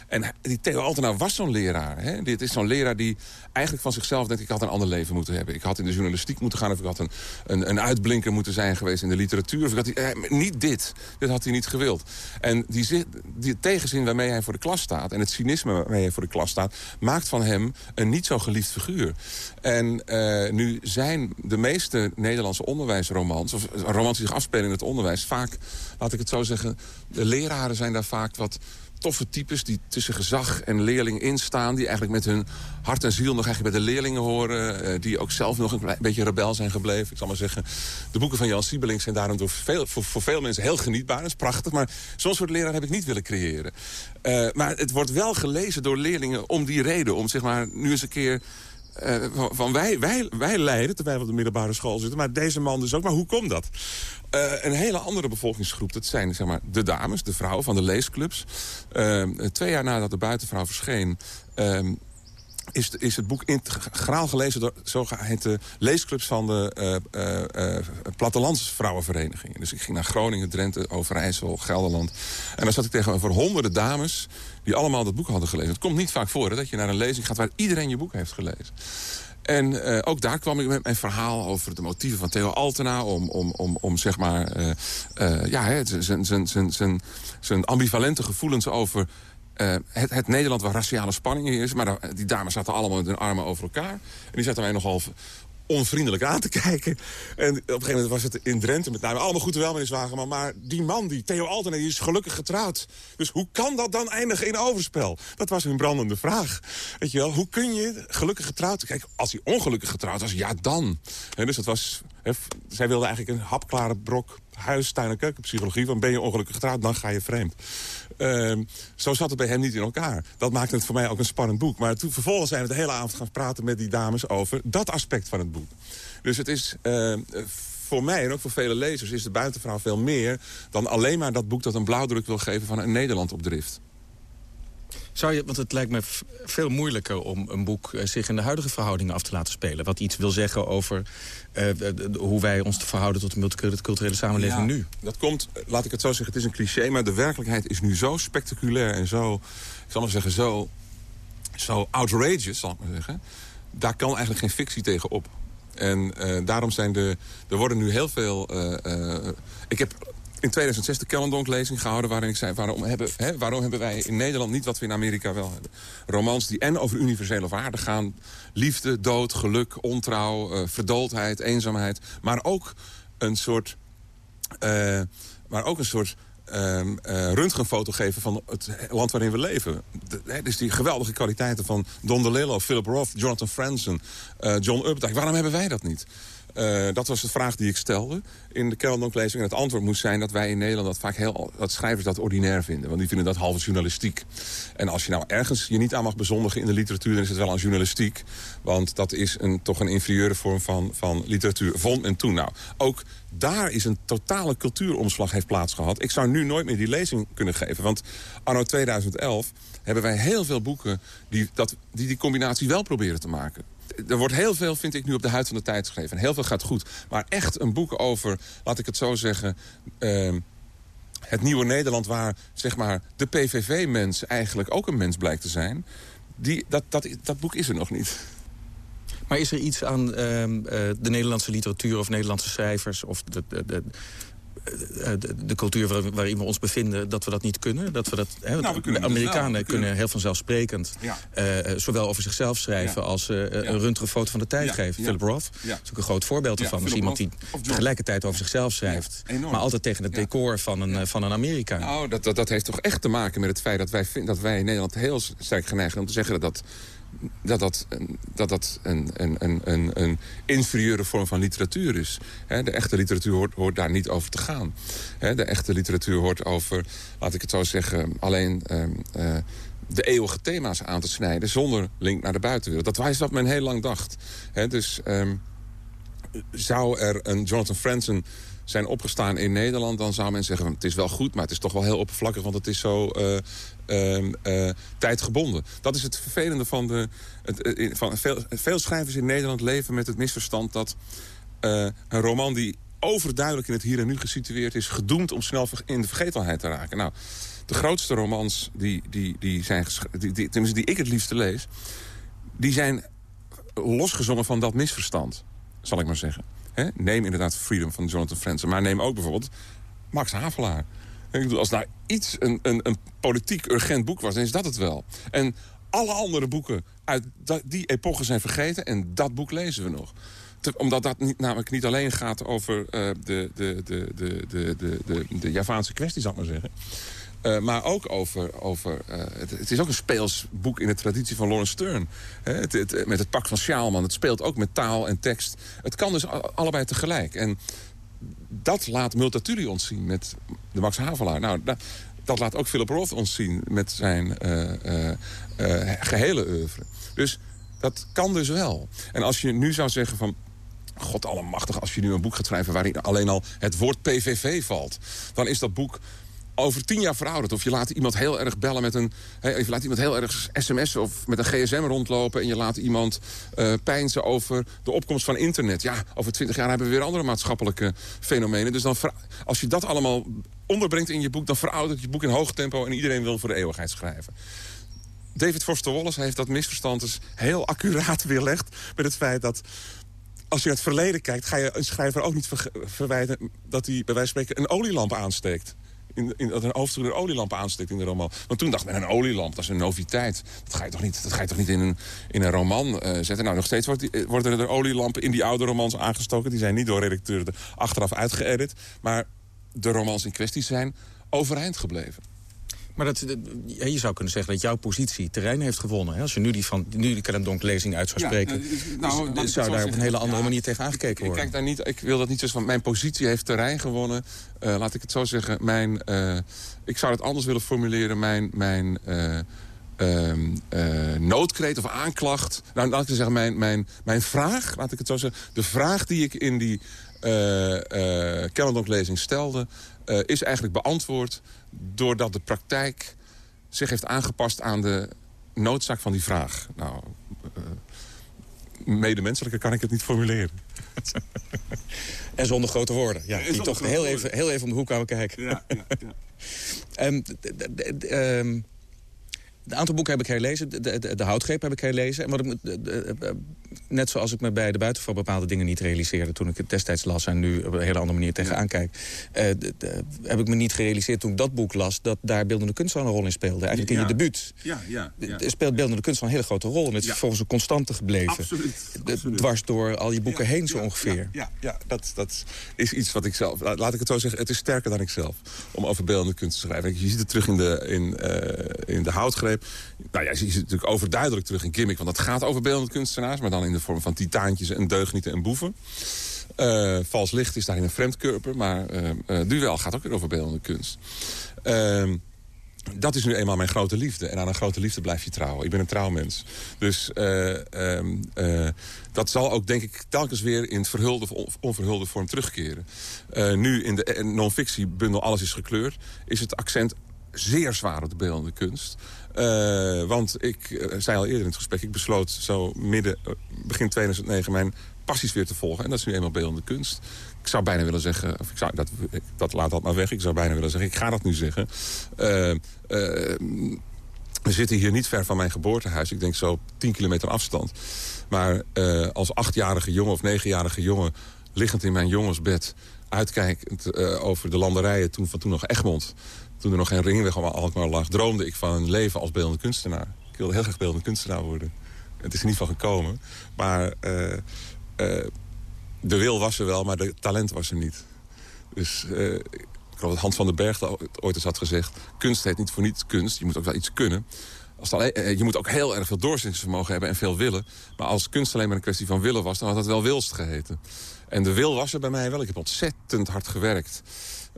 En die Theo Altena was zo'n leraar. Hè? Dit is zo'n leraar die eigenlijk van zichzelf denkt... ik had een ander leven moeten hebben. Ik had in de journalistiek moeten gaan... of ik had een, een, een uitblinker moeten zijn geweest in de literatuur. Eh, niet dit. Dit had hij niet gewild. En die, die tegenzin waarmee hij voor de klas staat... en het cynisme waarmee hij voor de klas staat... maakt van hem een niet zo geliefd figuur. En eh, nu zijn de meeste Nederlandse onderwijsromans... of romans die zich afspelen in het onderwijs... vaak, laat ik het zo zeggen... de leraren zijn daar vaak wat toffe types die tussen gezag en leerling instaan... die eigenlijk met hun hart en ziel nog eigenlijk bij de leerlingen horen... eh, die ook zelf nog een beetje rebel zijn gebleven. Ik zal maar zeggen, de boeken van Jan Siebelink zijn daarom door veel, voor, veel mensen heel genietbaar. Dat is prachtig, maar zo'n soort leraar heb ik niet willen creëren. Eh, maar het wordt wel gelezen door leerlingen om die reden. Om zeg maar nu eens een keer... eh, van wij, wij, wij leiden, terwijl we op de middelbare school zitten... maar deze man dus ook. Maar hoe komt dat? Eh, een hele andere bevolkingsgroep, dat zijn zeg maar, de dames, de vrouwen van de leesclubs. Eh, twee jaar nadat de buitenvrouw verscheen... ehm, is, is het boek integraal gelezen door zogeheten leesclubs van de uh, uh, uh, plattelandsvrouwenverenigingen. Dus ik ging naar Groningen, Drenthe, Overijssel, Gelderland. En dan zat ik tegenover honderden dames die allemaal dat boek hadden gelezen. Het komt niet vaak voor dat je naar een lezing gaat waar iedereen je boek heeft gelezen. En uh, ook daar kwam ik met mijn verhaal over de motieven van Theo Altena... om, om, om, om zeg maar, uh, uh, ja, zijn ambivalente gevoelens over... Het, het, Nederland waar raciale spanning is. Maar die dames zaten allemaal met hun armen over elkaar. En die zaten mij nogal onvriendelijk aan te kijken. En op een gegeven moment was het in Drenthe met name... allemaal goed en wel, meneer Zwageman, maar die man, die Theo Altena... die is gelukkig getrouwd. Dus hoe kan dat dan eindigen in overspel? Dat was hun brandende vraag. Weet je wel, hoe kun je gelukkig getrouwd... Kijk, als hij ongelukkig getrouwd was, ja dan. He, dus dat was... He, zij wilde eigenlijk een hapklare brok huis, tuin- en keukenpsychologie. Van ben je ongelukkig getrouwd, dan ga je vreemd. Ehm, zo zat het bij hem niet in elkaar. Dat maakte het voor mij ook een spannend boek. Maar toen, vervolgens zijn we de hele avond gaan praten met die dames... over dat aspect van het boek. Dus het is... eh, voor mij en ook voor vele lezers is de buitenvrouw veel meer... dan alleen maar dat boek dat een blauwdruk wil geven van een Nederland op drift. Zou je, want het lijkt me veel moeilijker om een boek eh, zich in de huidige verhoudingen af te laten spelen. Wat iets wil zeggen over eh, de- hoe wij ons te verhouden tot de multiculturele samenleving Ja, nu. Dat komt, laat ik het zo zeggen, het is een cliché... maar de werkelijkheid is nu zo spectaculair en zo... ik zal maar zeggen, zo, zo outrageous, zal ik maar zeggen... daar kan eigenlijk geen fictie tegen op. En eh, daarom zijn de... Er worden nu heel veel... eh, eh, ik heb in 2006 de Kellendonk-lezing gehouden... waarin ik zei, waarom hebben, hè, waarom hebben wij in Nederland niet wat we in Amerika wel hebben? Romans die en over universele waarden gaan. Liefde, dood, geluk, ontrouw, eh, verdooldheid, eenzaamheid. Maar ook een soort eh, maar ook een soort eh, röntgenfoto geven van het land waarin we leven. Hè, dus die geweldige kwaliteiten van Don DeLillo, Philip Roth, Jonathan Franzen, John Updike. Waarom hebben wij dat niet? Eh, dat was de vraag die ik stelde in de Kellendonklezing. En het antwoord moest zijn dat wij in Nederland dat vaak heel... dat schrijvers dat ordinair vinden. Want die vinden dat halve journalistiek. En als je nou ergens je niet aan mag bezondigen in de literatuur... dan is het wel aan journalistiek. Want dat is een, toch een inferieure vorm van, van literatuur. Vond en toen. Nou, ook daar is een totale cultuuromslag heeft plaatsgehad. Ik zou nu nooit meer die lezing kunnen geven. Want anno 2011 hebben wij heel veel boeken... die dat, die, die combinatie wel proberen te maken er wordt heel veel, vind ik, nu op de huid van de tijd geschreven. En heel veel gaat goed. Maar echt een boek over, laat ik het zo zeggen... ehm, het nieuwe Nederland waar zeg maar, de PVV-mens eigenlijk ook een mens blijkt te zijn... Die, dat, dat, dat boek is er nog niet. Maar is er iets aan ehm, eh, de Nederlandse literatuur of Nederlandse schrijvers... of de, de, de, de, de cultuur waar, waarin we ons bevinden, dat we dat niet kunnen? Dat we dat, hè, Nou, we kunnen de wel. Amerikanen kunnen- heel vanzelfsprekend... Ja. eh, zowel over zichzelf schrijven Ja. als eh, een röntgenfoto van de tijd geven. Philip Roth is ook een groot voorbeeld ervan. Dus Philip iemand die tegelijkertijd over zichzelf schrijft. Maar altijd tegen het decor van een, eh, van een Amerika. Nou, dat, dat, dat heeft toch echt te maken met het feit dat wij, vind, dat wij in Nederland heel sterk geneigd zijn om te zeggen dat dat, dat, dat, dat, een, een, een, een, inferieure vorm van literatuur is. De echte literatuur hoort, daar niet over te gaan. De echte literatuur hoort over, laat ik het zo zeggen, alleen ehm, eh, de eeuwige thema's aan te snijden zonder link naar de buitenwereld. Dat was wat men heel lang dacht. Dus ehm, zou er een Jonathan Franzen zijn opgestaan in Nederland... dan zou men zeggen, het is wel goed, maar het is toch wel heel oppervlakkig... want het is zo eh, ehm, eh, tijdgebonden. Dat is het vervelende van de... Het, eh, van veel, veel schrijvers in Nederland leven met het misverstand... dat een roman die overduidelijk in het hier en nu gesitueerd is... gedoemd om snel in de vergetelheid te raken. Nou, de grootste romans die, die, die zijn die, die, die ik het liefste lees... die zijn losgezongen van dat misverstand, zal ik maar zeggen. Neem inderdaad Freedom van Jonathan Franzen. Maar neem ook bijvoorbeeld Max Havelaar. Ik bedoel, als daar iets een, een, een politiek urgent boek was, dan is dat het wel. En alle andere boeken uit die epoche zijn vergeten... en dat boek lezen we nog. Omdat dat namelijk niet alleen gaat over eh, de, de, de, de, de, de, de, de Javaanse kwestie, zal ik maar zeggen. Eh, maar ook over... over eh, het, het is ook een speels boek in de traditie van Lawrence Stern. Het, het- met het pak van Sjaalman. Het speelt ook met taal en tekst. Het kan dus allebei tegelijk. En dat laat Multatuli ons zien met de Max Havelaar. Nou, da- dat laat ook Philip Roth ons zien met zijn eh, eh, eh, gehele oeuvre. Dus dat kan dus wel. En als je nu zou zeggen van... God allemachtig, als je nu een boek gaat schrijven... waarin alleen al het woord PVV valt... dan is dat boek over tien jaar verouderd. Of je laat iemand heel erg bellen met een... Of je laat iemand heel erg sms'en of met een gsm rondlopen... en je laat iemand eh pijnsen over de opkomst van internet. Ja, over twintig jaar hebben we weer andere maatschappelijke fenomenen. Dus dan, als je dat allemaal onderbrengt in je boek... dan veroudert je boek in hoog tempo... en iedereen wil voor de eeuwigheid schrijven. David Foster Wallace heeft dat misverstand dus heel accuraat weerlegd... met het feit dat als je naar het verleden kijkt... ga je een schrijver ook niet verwijten dat hij bij wijze van spreken een olielamp aansteekt. In, in, dat een hoofdstuk een olielamp aansteekt in de roman. Want toen dacht men, een olielamp, dat is een noviteit. Dat ga je toch niet, dat ga je toch niet in, een, in een roman eh, zetten? Nou, nog steeds wordt eh, worden er olielampen in die oude romans aangestoken. Die zijn niet door redacteuren er achteraf uitgeëdit. Maar de romans in kwestie zijn overeind gebleven. Maar dat, je zou kunnen zeggen dat jouw positie terrein heeft gewonnen. Hè? Als je nu die, van, nu die Calendonk-lezing uit zou spreken... eh, nou, dus- ik zou zo daar op een hele andere Ja, manier tegen aangekeken Ik, worden. kijk daar niet, ik wil dat niet zo van mijn positie heeft terrein gewonnen. Eh, laat ik het zo zeggen. Mijn, eh, ik zou het anders willen formuleren. Mijn, mijn uh, uh, noodkreet of aanklacht. Nou, laat ik zeggen, mijn, mijn, mijn vraag, laat ik het zo zeggen. De vraag die ik in die uh, Kellendonk-lezing stelde... Is eigenlijk beantwoord doordat de praktijk zich heeft aangepast aan de noodzaak van die vraag. Nou, uh, medemenselijker kan ik het niet formuleren. en zonder grote woorden. Ja, die toch heel even, heel even om de hoek kwamen kijken. Ja, ja, ja. um, um, een aantal boeken heb ik herlezen. De, de, de houtgreep heb ik herlezen. En wat ik, de, net zoals ik me bij de buitenval bepaalde dingen niet realiseerde... toen ik het destijds las en nu op een hele andere manier tegenaan kijk... Uh, heb ik me niet gerealiseerd toen ik dat boek las... dat daar beeldende kunst al een rol in speelde. Eigenlijk ja. in je debuut ja, ja, ja. speelt beeldende kunst al een hele grote rol. En het is volgens een constante gebleven. Absoluut. Absoluut. Dwars door al je boeken heen zo ongeveer. Ja, ja, dat, dat is iets wat ik zelf... Laat ik het zo zeggen, het is sterker dan ik zelf... om over beeldende kunst te schrijven. Je ziet het terug in de, in, uh, in de houtgreep. Nou ja, je ziet het natuurlijk overduidelijk terug in Gimmick... want dat gaat over beeldende kunstenaars... maar dan in de vorm van titaantjes en deugnieten en boeven. Uh, Vals licht is daarin een vreemdkörper... maar uh, Duel gaat ook weer over beeldende kunst. Uh, dat is nu eenmaal mijn grote liefde. En aan een grote liefde blijf je trouwen. Ik ben een trouwmens. Dus uh, dat zal ook, denk ik, telkens weer in het verhulde of onverhulde vorm terugkeren. Nu in de non-fictiebundel Alles is gekleurd... is het accent zeer zwaar op de beeldende kunst. Uh, want ik uh, zei al eerder in het gesprek... ik besloot zo midden, uh, begin 2009 mijn passies weer te volgen. En dat is nu eenmaal beeldende kunst. Ik zou bijna willen zeggen... Of ik zou, dat, dat laat dat maar weg. Ik zou bijna willen zeggen... ik ga dat nu zeggen. We zitten hier niet ver van mijn geboortehuis. Ik denk zo 10 kilometer afstand. Maar als achtjarige jongen of negenjarige jongen... liggend in mijn jongensbed... uitkijkend over de landerijen toen, van toen nog Egmond toen er nog geen ringweg om Alkmaar lag... droomde ik van een leven als beeldende kunstenaar. Ik wilde heel graag beeldende kunstenaar worden. Het is er niet van gekomen. Maar uh, uh, de wil was er wel, maar de talent was er niet. Dus uh, ik geloof dat Hans van den Berg ooit eens had gezegd... kunst heet niet voor niets kunst, je moet ook wel iets kunnen. Als alleen, je moet ook heel erg veel doorzettingsvermogen hebben en veel willen. Maar als kunst alleen maar een kwestie van willen was... dan had het wel wilst geheten. En de wil was er bij mij wel. Ik heb ontzettend hard gewerkt.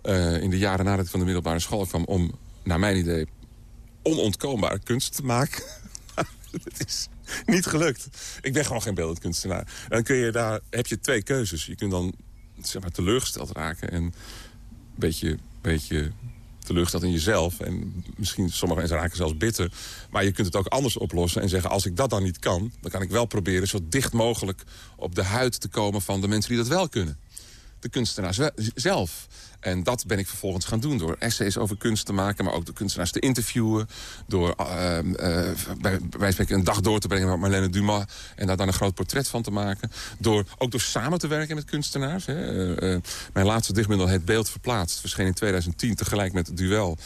Uh, in de jaren nadat ik van de middelbare school kwam... om, naar mijn idee, onontkoombare kunst te maken. Het is niet gelukt. Ik ben gewoon geen beeldend kunstenaar. Dan kun je daar, heb je twee keuzes. Je kunt dan zeg maar, teleurgesteld raken... en een beetje, beetje teleurgesteld in jezelf. En misschien sommige mensen raken zelfs bitter. Maar je kunt het ook anders oplossen en zeggen... als ik dat dan niet kan, dan kan ik wel proberen... zo dicht mogelijk op de huid te komen van de mensen die dat wel kunnen. De kunstenaars zelf. En dat ben ik vervolgens gaan doen door essays over kunst te maken... maar ook de kunstenaars te interviewen. Door uh, uh, bij, een dag door te brengen met Marlene Dumas... en daar dan een groot portret van te maken. Door, ook door samen te werken met kunstenaars. Hè. Uh, mijn laatste dichtbundel heet Beeld Verplaatst. Verscheen in 2010 tegelijk met het Duel.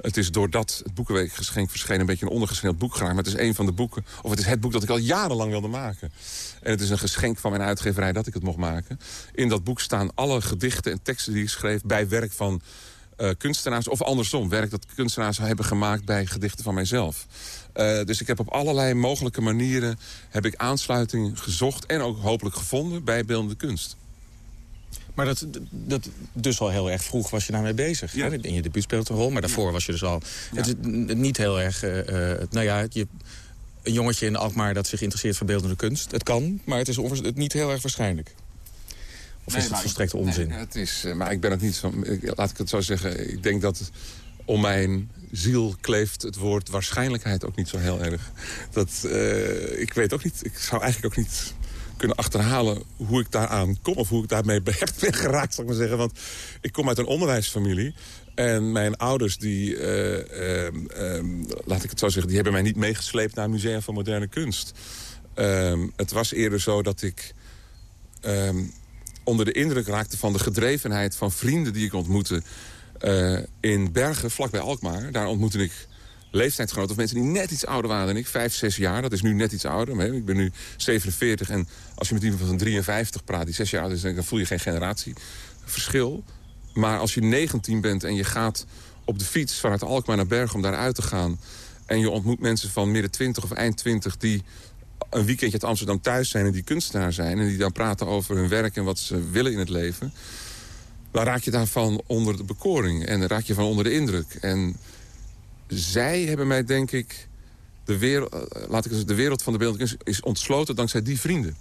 Het is doordat het Boekenweekgeschenk verscheen... een beetje een ondergesneeuwd boek geraakt. Maar het is een van de boeken... of het is het boek dat ik al jarenlang wilde maken. En het is een geschenk van mijn uitgeverij dat ik het mocht maken. In dat boek staan alle gedichten en teksten die ik schreef... bij werk van uh, kunstenaars, of andersom. Werk dat kunstenaars hebben gemaakt bij gedichten van mijzelf. Uh, dus ik heb op allerlei mogelijke manieren... heb ik aansluiting gezocht en ook hopelijk gevonden bij beeldende kunst. Maar dat, dat, dus al heel erg vroeg was je daarmee bezig. Ja. Hè? In je debuut speelt een rol, maar daarvoor ja. was je dus al... Ja. Het is niet heel erg... Uh, nou ja, je, een jongetje in Alkmaar dat zich interesseert voor beeldende kunst. Het kan, maar het is niet heel erg waarschijnlijk. Of nee, is het volstrekte onzin? Nee, het is, maar ik ben het niet van... Laat ik het zo zeggen. Ik denk dat om mijn ziel kleeft het woord waarschijnlijkheid ook niet zo heel erg. Dat, uh, ik weet ook niet... Ik zou eigenlijk ook niet kunnen achterhalen hoe ik daaraan kom... of hoe ik daarmee behept ben geraakt, zal ik maar zeggen. Want ik kom uit een onderwijsfamilie... En mijn ouders, die, uh, uh, uh, laat ik het zo zeggen... die hebben mij niet meegesleept naar het Museum van Moderne Kunst. het was eerder zo dat ik onder de indruk raakte... van de gedrevenheid van vrienden die ik ontmoette... in Bergen, vlakbij Alkmaar. Daar ontmoette ik leeftijdsgenoten of mensen die net iets ouder waren dan ik. Vijf, zes jaar, dat is nu net iets ouder. Ik ben nu 47 en als je met iemand van 53 praat... die zes jaar ouder is, dan voel je geen generatieverschil... Maar als je 19 bent en je gaat op de fiets vanuit Alkmaar naar Bergen om daar uit te gaan... en je ontmoet mensen van midden 20 of eind 20 die een weekendje uit Amsterdam thuis zijn... en die kunstenaar zijn en die dan praten over hun werk en wat ze willen in het leven... dan raak je daarvan onder de bekoring en raak je van onder de indruk. En zij hebben mij, denk ik, de wereld, eh, laat ik eens, de wereld van de beeldende kunst is ontsloten dankzij die vrienden.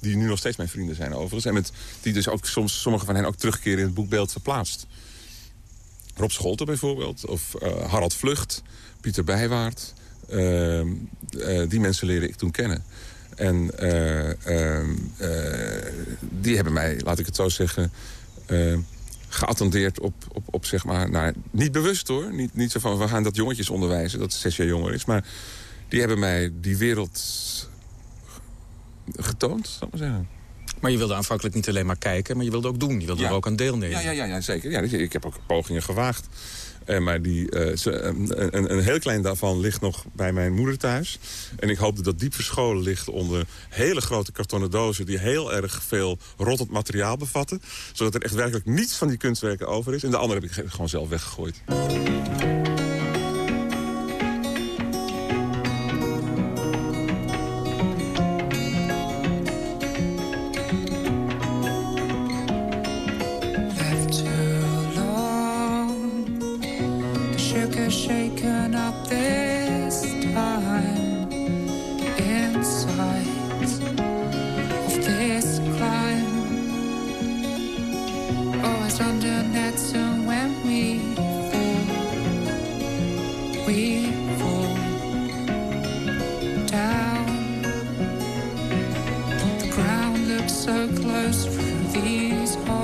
Die nu nog steeds mijn vrienden zijn overigens. En met, die dus ook soms, sommige van hen ook terugkeren in het boekbeeld verplaatst. Rob Scholten bijvoorbeeld, of uh, Harald Vlucht, Pieter Bijwaard. Uh, uh, die mensen leerde ik toen kennen. En ehm, die hebben mij, laat ik het zo zeggen geattendeerd op, op, op zeg maar... Nou, niet bewust hoor, niet, niet zo van we gaan dat jongetjes onderwijzen... dat zes jaar jonger is, maar die hebben mij die wereld getoond, zal ik maar zeggen. Maar je wilde aanvankelijk niet alleen maar kijken, maar je wilde ook doen. Je wilde er ook aan deelnemen. Ja, ja, ja, ja zeker. Ja, ik heb ook pogingen gewaagd. Uh, maar die, uh, ze, een, een, heel klein daarvan ligt nog bij mijn moeder thuis. En ik hoop dat dat diep verscholen ligt onder hele grote kartonnen dozen... die heel erg veel rottend materiaal bevatten. Zodat er echt werkelijk niets van die kunstwerken over is. En de andere heb ik gewoon zelf weggegooid. so close through these halls.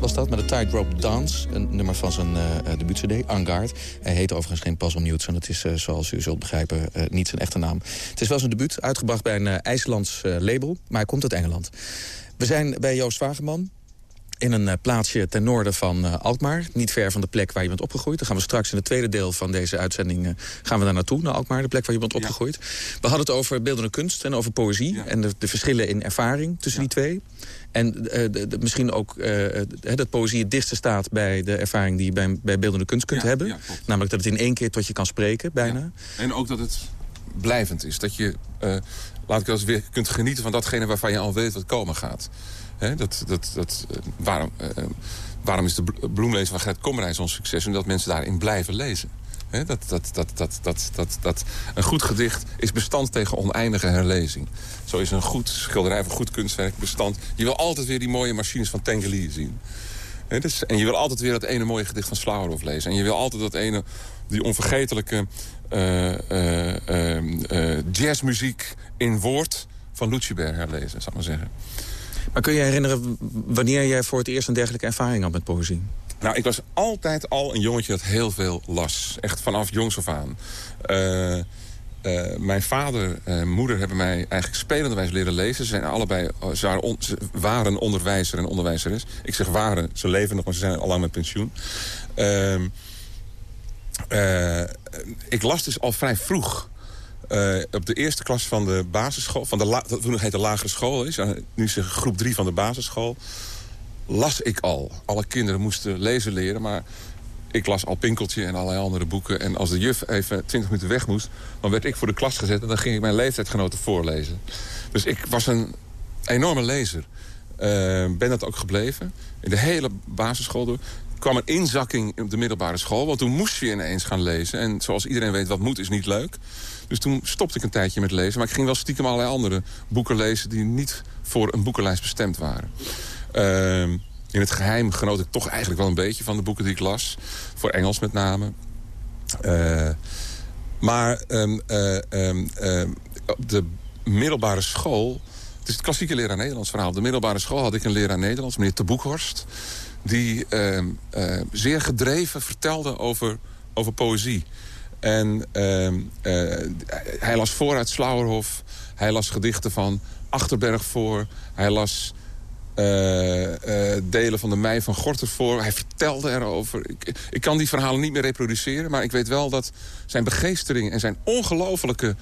Was dat, met de Tightrope Dance. Een nummer van zijn uh, debuut-cd, Angard. Hij heet overigens geen Puzzle Newton. Het is, uh, zoals u zult begrijpen, uh, niet zijn echte naam. Het is wel zijn debuut, uitgebracht bij een IJslands label. Maar hij komt uit Engeland. We zijn bij Joost Wageman in een plaatsje ten noorden van Alkmaar. Niet ver van de plek waar je bent opgegroeid. Dan gaan we straks in het tweede deel van deze uitzending... gaan we daar naartoe, naar Alkmaar, de plek waar je bent opgegroeid. We hadden het over beeldende kunst en over poëzie... en de, de, verschillen in ervaring tussen die twee. En de, misschien ook uh, dat poëzie het dichtste staat bij de ervaring die je bij, bij beeldende kunst kunt hebben. Namelijk dat het in één keer tot je kan spreken, bijna. En ook dat het blijvend is. Dat je, uh, laat ik als weer, kunt genieten van datgene waarvan je al weet wat komen gaat. Hè, dat, dat, dat, waarom, waarom is de bloemlezer van Gert Kommerij zo'n succes? Omdat mensen daarin blijven lezen dat, dat, dat, dat, dat, dat, dat een goed gedicht is bestand tegen oneindige herlezing. Zo is een goed schilderij of een goed kunstwerk bestand. Je wil altijd weer die mooie machines van Tengeli zien. dus, en je wil altijd weer dat ene mooie gedicht van Slauerhoff lezen. En je wil altijd dat ene, die onvergetelijke uh, uh, jazzmuziek in woord van Lucibert herlezen, zou ik maar zeggen. Maar kun je herinneren wanneer jij voor het eerst een dergelijke ervaring had met poëzie? Nou, ik was altijd al een jongetje dat heel veel las. Echt vanaf jongs af aan. Eh, eh, mijn vader en moeder hebben mij eigenlijk spelenderwijs leren lezen. Ze, zijn allebei, on- ze waren onderwijzer en onderwijzeres. Ik zeg waren, ze leven nog, maar ze zijn al lang met pensioen. Ehm, eh, ik las dus al vrij vroeg. eh, op de eerste klas van de basisschool, van de toen nog heette lagere school is, eh, nu is het groep drie van de basisschool, las ik al. Alle kinderen moesten lezen leren, maar ik las al Pinkeltje en allerlei andere boeken. En als de juf even 20 minuten weg moest, dan werd ik voor de klas gezet en dan ging ik mijn leeftijdsgenoten voorlezen. Dus ik was een enorme lezer. Eh, ben dat ook gebleven. In de hele basisschool door kwam een inzakking op de middelbare school. Want toen moest je ineens gaan lezen. En zoals iedereen weet, wat moet is niet leuk. Dus toen stopte ik een tijdje met lezen. Maar ik ging wel stiekem allerlei andere boeken lezen... die niet voor een boekenlijst bestemd waren. Ehm, in het geheim genoot ik toch eigenlijk wel een beetje van de boeken die ik las. Voor Engels met name. Eh, maar ehm, eh, ehm, ehm, op de middelbare school... Het is het klassieke leraar Nederlands verhaal. Op de middelbare school had ik een leraar Nederlands, meneer Te Boekhorst... die eh, zeer gedreven vertelde over, over poëzie. En eh, hij las voor uit Slauerhof. Hij las gedichten van Achterberg voor. Hij las eh, eh, delen van de Mei van Gorter voor. Hij vertelde erover. Ik, ik kan die verhalen niet meer reproduceren... maar ik weet wel dat zijn begeestering en zijn ongelofelijke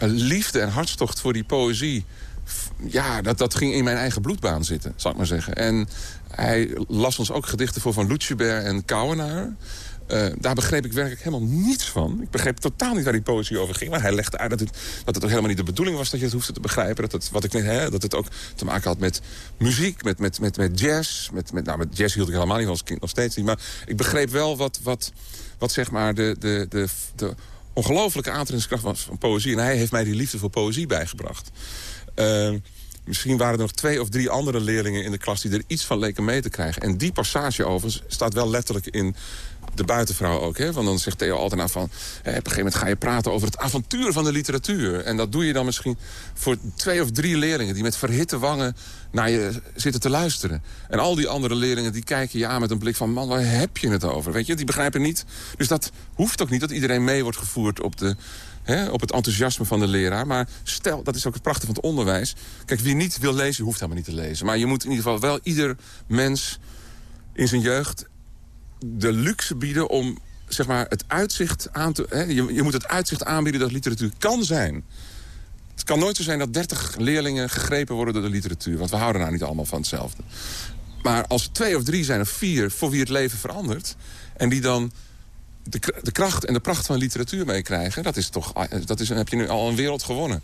liefde en hartstocht voor die poëzie... ja, dat, dat ging in mijn eigen bloedbaan zitten, zal ik maar zeggen. En hij las ons ook gedichten voor van Lutjebert en Kouwenaar. Eh, daar begreep ik werkelijk helemaal niets van. Ik begreep totaal niet waar die poëzie over ging. Maar hij legde uit dat het, dat het ook helemaal niet de bedoeling was... dat je het hoefde te begrijpen. Dat het, wat ik hè, dat het ook te maken had met muziek, met, met, met, jazz. Met, met, nou, met jazz hield ik helemaal niet van als kind, nog steeds niet. Maar ik begreep wel wat, wat, wat zeg maar de, de, de, de ongelofelijke aantrekkingskracht was van poëzie. En hij heeft mij die liefde voor poëzie bijgebracht. Eh, misschien waren er nog twee of drie andere leerlingen in de klas... die er iets van leken mee te krijgen. En die passage overigens staat wel letterlijk in de buitenvrouw ook. Hè? Want dan zegt Theo Altena van... Hè, op een gegeven moment ga je praten over het avontuur van de literatuur. En dat doe je dan misschien voor twee of drie leerlingen... die met verhitte wangen naar je zitten te luisteren. En al die andere leerlingen die kijken je aan met een blik van... man, waar heb je het over? Weet je, die begrijpen niet. Dus dat hoeft ook niet dat iedereen mee wordt gevoerd op de... Op het enthousiasme van de leraar. Maar stel, dat is ook het prachtige van het onderwijs. Kijk, wie niet wil lezen, hoeft helemaal niet te lezen. Maar je moet in ieder geval wel ieder mens in zijn jeugd de luxe bieden om zeg maar, het uitzicht aan te... Hè, je, je moet het uitzicht aanbieden dat literatuur kan zijn. Het kan nooit zo zijn dat 30 leerlingen gegrepen worden door de literatuur. Want we houden nou niet allemaal van hetzelfde. Maar als er twee of drie zijn of vier voor wie het leven verandert... en die dan de, de kracht en de pracht van literatuur meekrijgen... dat is toch, dat is, dan heb je nu al een wereld gewonnen.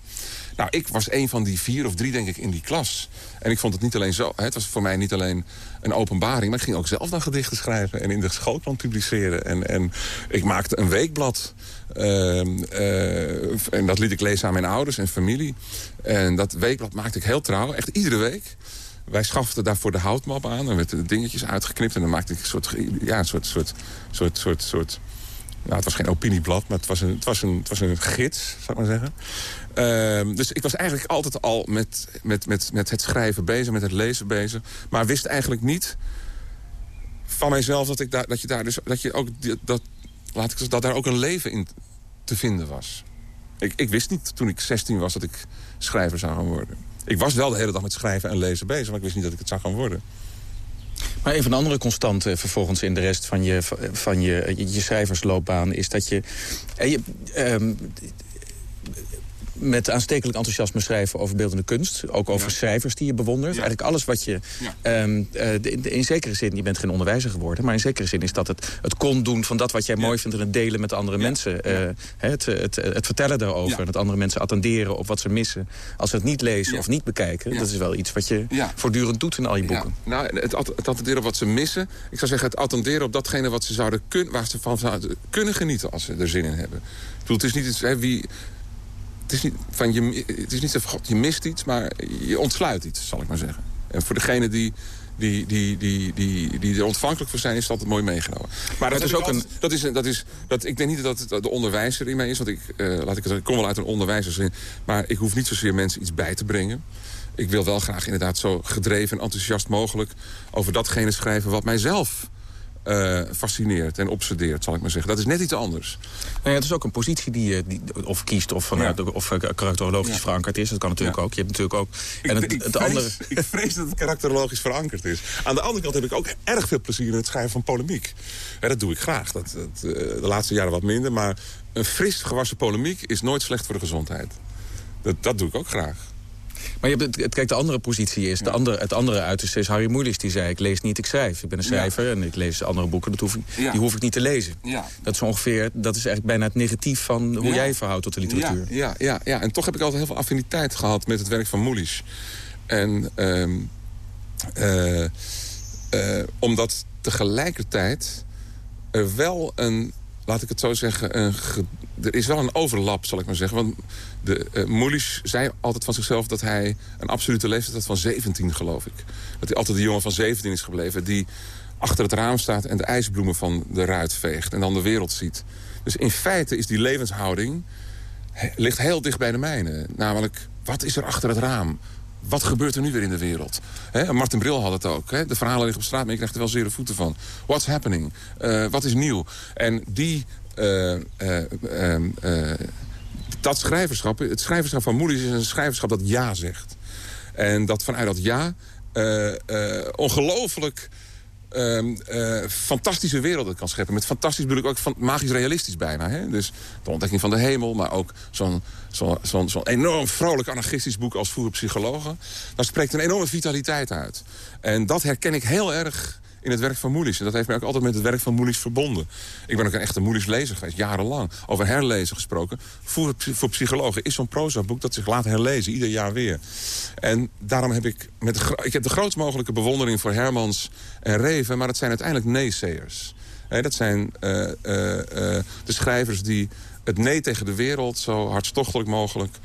Nou, ik was een van die vier of drie, denk ik, in die klas. En ik vond het niet alleen zo... Het was voor mij niet alleen een openbaring... maar ik ging ook zelf dan gedichten schrijven... en in de schoolkrant publiceren. En, en ik maakte een weekblad. Ehm, eh, en dat liet ik lezen aan mijn ouders en familie. En dat weekblad maakte ik heel trouw, echt iedere week. Wij schaften daarvoor de houtmap aan. Er werden dingetjes uitgeknipt. En dan maakte ik een soort, ja, een soort, soort, soort, soort, soort nou, het was geen opinieblad, maar het was een, het was een, het was een gids, zou ik maar zeggen. Ehm, dus ik was eigenlijk altijd al met, met, met, met het schrijven bezig, met het lezen bezig. Maar wist eigenlijk niet van mijzelf dat, ik daar, dat je daar dus dat je ook dat, laat ik dat daar ook een leven in te vinden was. Ik, ik wist niet toen ik 16 was dat ik schrijver zou gaan worden. Ik was wel de hele dag met schrijven en lezen bezig, maar ik wist niet dat ik het zou gaan worden. Maar een van de andere constanten vervolgens in de rest van je, van je, je, je schrijversloopbaan... is dat je, eh, ehm, met aanstekelijk enthousiasme schrijven over beeldende kunst. Ook over Ja. schrijvers die je bewondert. Ja. Eigenlijk alles wat je... Ja. ehm, eh, in zekere zin, je bent geen onderwijzer geworden... maar in zekere zin is dat het, het kon doen van dat wat jij mooi vindt... en het delen met andere mensen. eh, het, het, het vertellen daarover. En dat andere mensen attenderen op wat ze missen. Als ze het niet lezen of niet bekijken... Dat is wel iets wat je voortdurend doet in al je boeken. Nou, het, het attenderen op wat ze missen. Ik zou zeggen, het attenderen op datgene wat ze zouden kun, waar ze van zouden kunnen genieten als ze er zin in hebben. Ik bedoel, het is niet iets, hè, wie... Het is niet, van je, het is niet zo van, god, je mist iets, maar je ontsluit iets, zal ik maar zeggen. En voor degene die, die, die, die, die, die er ontvankelijk voor zijn, is het altijd mooi meegenomen. Maar dat, is is ook een, dat is, dat is, dat, ik denk niet dat het de onderwijzer in mij is. Want ik, eh, laat ik, het, ik kom wel uit een onderwijzerzin. Maar ik hoef niet zozeer mensen iets bij te brengen. Ik wil wel graag inderdaad zo gedreven en enthousiast mogelijk... over datgene schrijven wat mijzelf eh, fascineert en obsedeert, zal ik maar zeggen. Dat is net iets anders. Nou ja, het is ook een positie die je die, of kiest of, vanuit, Ja. of eh, karakterologisch Ja. verankerd is. Dat kan natuurlijk ook. Je hebt natuurlijk ook... En ik, het, ik het vrees, andere... ik vrees dat het karakterologisch verankerd is. Aan de andere kant heb ik ook erg veel plezier in het schrijven van polemiek. Hè, dat doe ik graag. Dat, dat, eh, de laatste jaren wat minder. Maar een fris gewassen polemiek is nooit slecht voor de gezondheid. Dat, dat doe ik ook graag. Maar je hebt het, kijk, de andere positie is... De andere, het andere uiterste is Harry Moelis. Die zei, ik lees niet, ik schrijf. Ik ben een schrijver en ik lees andere boeken. Dat hoef ik, Ja. Die hoef ik niet te lezen. Ja. Dat is ongeveer... Dat is eigenlijk bijna het negatief van hoe jij verhoudt tot de literatuur. Ja, ja, ja, en toch heb ik altijd heel veel affiniteit gehad met het werk van Moelis. En eh, omdat tegelijkertijd er wel een, laat ik het zo zeggen, er is wel een overlap, zal ik maar zeggen. Want de, eh Moelis zei altijd van zichzelf dat hij een absolute leeftijd had van 17, geloof ik. Dat hij altijd de jongen van 17 is gebleven die achter het raam staat en de ijsbloemen van de ruit veegt en dan de wereld ziet. Dus in feite is die levenshouding ligt heel dicht bij de mijne. Namelijk, wat is er achter het raam? Wat gebeurt er nu weer in de wereld? Martin Bril had het ook. De verhalen liggen op straat, maar je krijgt er wel zere voeten van. What's happening? Eh, wat is nieuw? En die... eh, eh, ehm, eh, dat schrijverschap, het schrijverschap van Moelis is een schrijverschap dat ja zegt. En dat vanuit dat ja ongelooflijk ehm, eh, fantastische werelden kan scheppen. Met fantastisch bedoel ik ook magisch realistisch bijna. Hè? Dus de ontdekking van de hemel, maar ook zo'n zo'n zo'n enorm vrolijk anarchistisch boek als Voeren Psychologen. Daar spreekt een enorme vitaliteit uit. En dat herken ik heel erg in het werk van Moelis. En dat heeft mij ook altijd met het werk van Moelis verbonden. Ik ben ook een echte Moelis-lezer geweest, jarenlang. Over herlezen gesproken. Voor, voor psychologen is zo'n proza-boek dat zich laat herlezen, ieder jaar weer. En daarom heb ik, met de, ik heb de grootst mogelijke bewondering voor Hermans en Reven... maar het zijn uiteindelijk neeseers. Dat zijn eh, eh, eh, de schrijvers die het nee tegen de wereld... zo hartstochtelijk mogelijk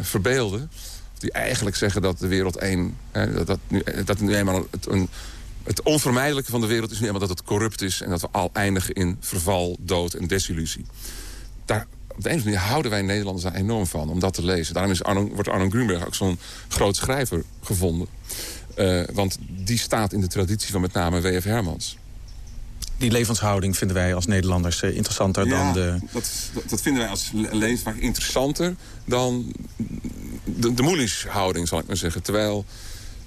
verbeelden. Die eigenlijk zeggen dat de wereld één... dat, dat, nu, dat eenmaal een, het onvermijdelijke van de wereld is nu eenmaal dat het corrupt is... en dat we al eindigen in verval, dood en desillusie. Daar, op de een of andere manier houden wij Nederlanders daar enorm van om dat te lezen. Daarom is Arno, wordt Arno Grunberg ook zo'n groot schrijver gevonden. Eh, want die staat in de traditie van met name W.F. Hermans. Die levenshouding vinden wij als Nederlanders eh, interessanter dan de... dat, dat, dat vinden wij als le- lezer vaak interessanter dan de, de Moelis-houding, zal ik maar zeggen. Terwijl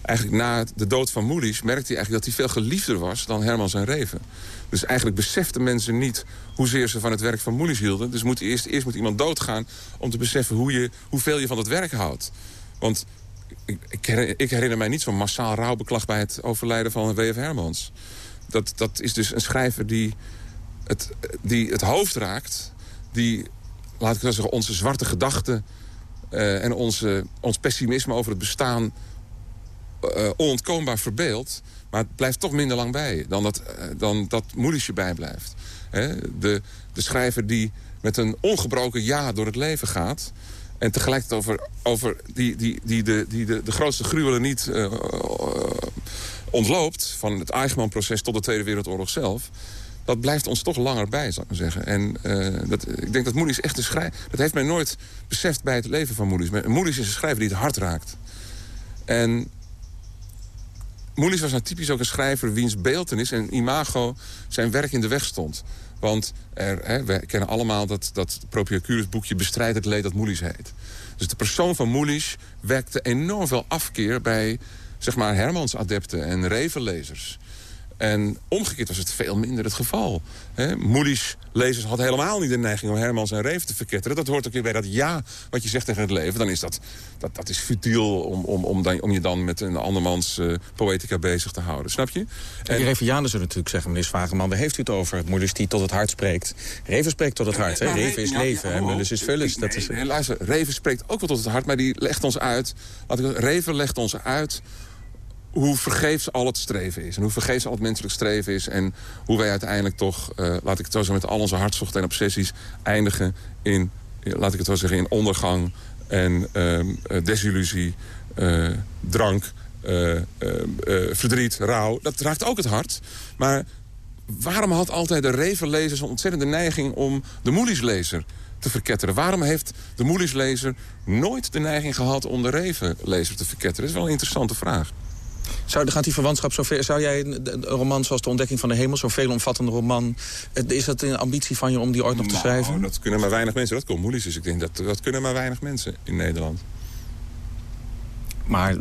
eigenlijk na de dood van Moelis merkte hij eigenlijk dat hij veel geliefder was dan Hermans en Reven. Dus eigenlijk beseften mensen niet hoezeer ze van het werk van Moelis hielden. Dus moet eerst, eerst moet iemand doodgaan om te beseffen hoe je, hoeveel je van het werk houdt. Want ik, ik, herinner, mij niet zo'n massaal rouwbeklag bij het overlijden van W.F. Hermans. Dat, dat is dus een schrijver die het, die het hoofd raakt. Die, laat ik wel zeggen, onze zwarte gedachten... eh, en onze, ons pessimisme over het bestaan eh, onontkoombaar verbeeldt. Maar het blijft toch minder lang bij dan dat, eh, dan dat Moelisje bijblijft. De, de schrijver die met een ongebroken ja door het leven gaat... en tegelijkertijd over, over die, die, die, de, die de, de grootste gruwelen niet eh, ontloopt... van het Eichmann-proces tot de Tweede Wereldoorlog zelf... dat blijft ons toch langer bij, zou ik maar zeggen. En dat, ik denk dat Moelis echt een schrijver... dat heeft men nooit beseft bij het leven van. Maar Moelis is een schrijver die het hart raakt. En Moelis was nou typisch ook een schrijver wiens beeltenis en imago zijn werk in de weg stond. Want er, hè, we kennen allemaal dat, dat Propiacurus boekje Bestrijd het leed dat Moelis heet. Dus de persoon van Moelis wekte enorm veel afkeer bij zeg maar, Hermans adepten en Revenlezers. En omgekeerd was het veel minder het geval. Moelis lezers had helemaal niet de neiging om Hermans en Reven te verketteren. Dat hoort ook weer bij dat ja wat je zegt tegen het leven. Dan is dat, dat, dat is futiel om, om, om, dan, om je dan met een andermans eh, poëtica bezig te houden. Snap je? En die Revianen zullen natuurlijk zeggen, meneer Zwageman... waar heeft u het over? Moeders die tot het hart spreekt. Reven spreekt tot het hart. Hè? Reven is leven en oh, Mullis is vullis. Dat is, luister, Reven spreekt ook wel tot het hart, maar die legt ons uit... Laat ik, Reven legt ons uit hoe vergeefs al het streven is. En hoe vergeefs al het menselijk streven is. En hoe wij uiteindelijk toch, eh, laat ik het zo zeggen... met al onze hartstochten en obsessies eindigen in, laat ik het zo zeggen... in ondergang en ehm, eh, desillusie, eh, drank, eh, eh, eh, verdriet, rouw. Dat raakt ook het hart. Maar waarom had altijd de Reven-lezer zo'n ontzettende neiging... om de Moelies-lezer te verketteren? Waarom heeft de Moelies-lezer nooit de neiging gehad... om de Reven-lezer te verketteren? Dat is wel een interessante vraag. Zou, gaat die verwantschap zover? Zou jij een, een roman zoals De Ontdekking van de Hemel... zo'n veelomvattende roman... Is dat een ambitie van je om die ooit nog te Nou, schrijven? dat kunnen maar weinig mensen. Dat komt Moelies, dus ik denk dat dat kunnen maar weinig mensen in Nederland. Maar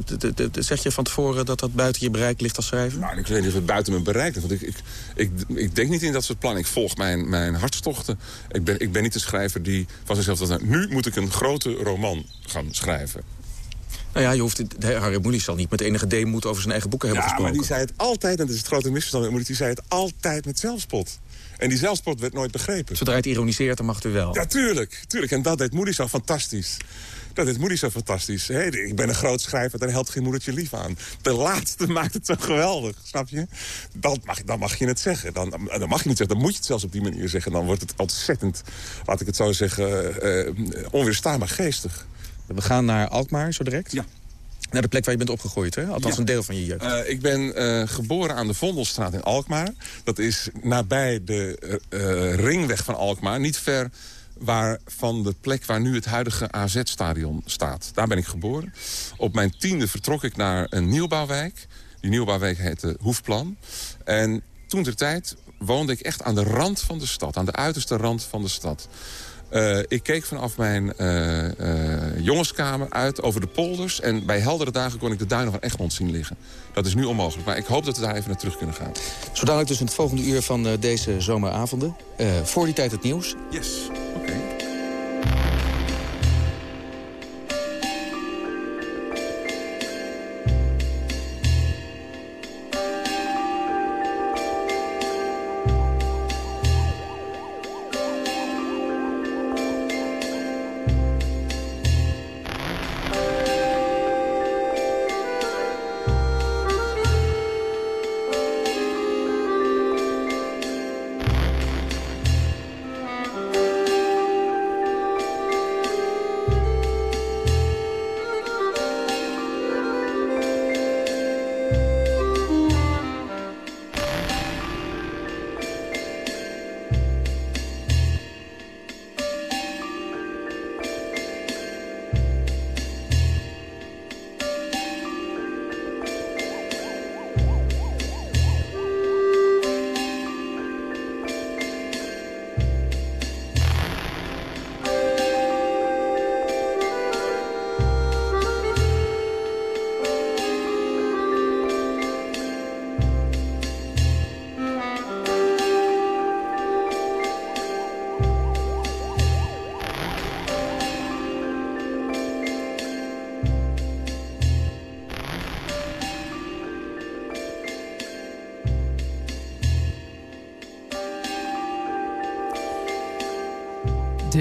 zeg je van tevoren dat dat buiten je bereik ligt als schrijver? Nou, ik weet niet of het buiten mijn bereik ligt. Want ik, ik, ik, ik denk niet in dat soort plannen. Ik volg mijn, mijn hartstochten. Ik ben, ik ben niet de schrijver die van zichzelf... Dat, nu moet ik een grote roman gaan schrijven. Nou ja, je hoeft, Harry Mulisch zal niet met enige deemoed over zijn eigen boeken hebben Ja, maar gesproken. die zei het altijd, en dat is het grote misverstand met die zei het altijd met zelfspot. En die zelfspot werd nooit begrepen. Zodra je het ironiseert, dan mag het u wel. Ja, tuurlijk, tuurlijk. En dat deed Moody zo fantastisch. Dat deed Moody zo fantastisch. Hé, ik ben een groot schrijver, daar helpt geen moedertje lief aan. De laatste maakt het zo geweldig, snap je? Dan mag, dan mag je het zeggen. Dan, dan mag je het zeggen, dan moet je het zelfs op die manier zeggen. Dan wordt het ontzettend, laat ik het zo zeggen, eh, onweerstaanbaar geestig. We gaan naar Alkmaar, zo direct. Ja. Naar de plek waar je bent opgegroeid, hè? Althans Ja. een deel van je jeugd. Eh, ik ben eh, geboren aan de Vondelstraat in Alkmaar. Dat is nabij de eh, ringweg van Alkmaar. Niet ver waar, van de plek waar nu het huidige AZ-stadion staat. Daar ben ik geboren. Op mijn tiende vertrok ik naar een nieuwbouwwijk. Die nieuwbouwwijk heette Hoefplan. En toen ter tijd woonde ik echt aan de rand van de stad. Aan de uiterste rand van de stad. Eh, ik keek vanaf mijn eh, eh, jongenskamer uit over de polders... en bij heldere dagen kon ik de duinen van Egmond zien liggen. Dat is nu onmogelijk, maar ik hoop dat we daar even naar terug kunnen gaan. Zo dadelijk dus in het volgende uur van deze zomeravonden. Voor die tijd het nieuws. Yes, oké.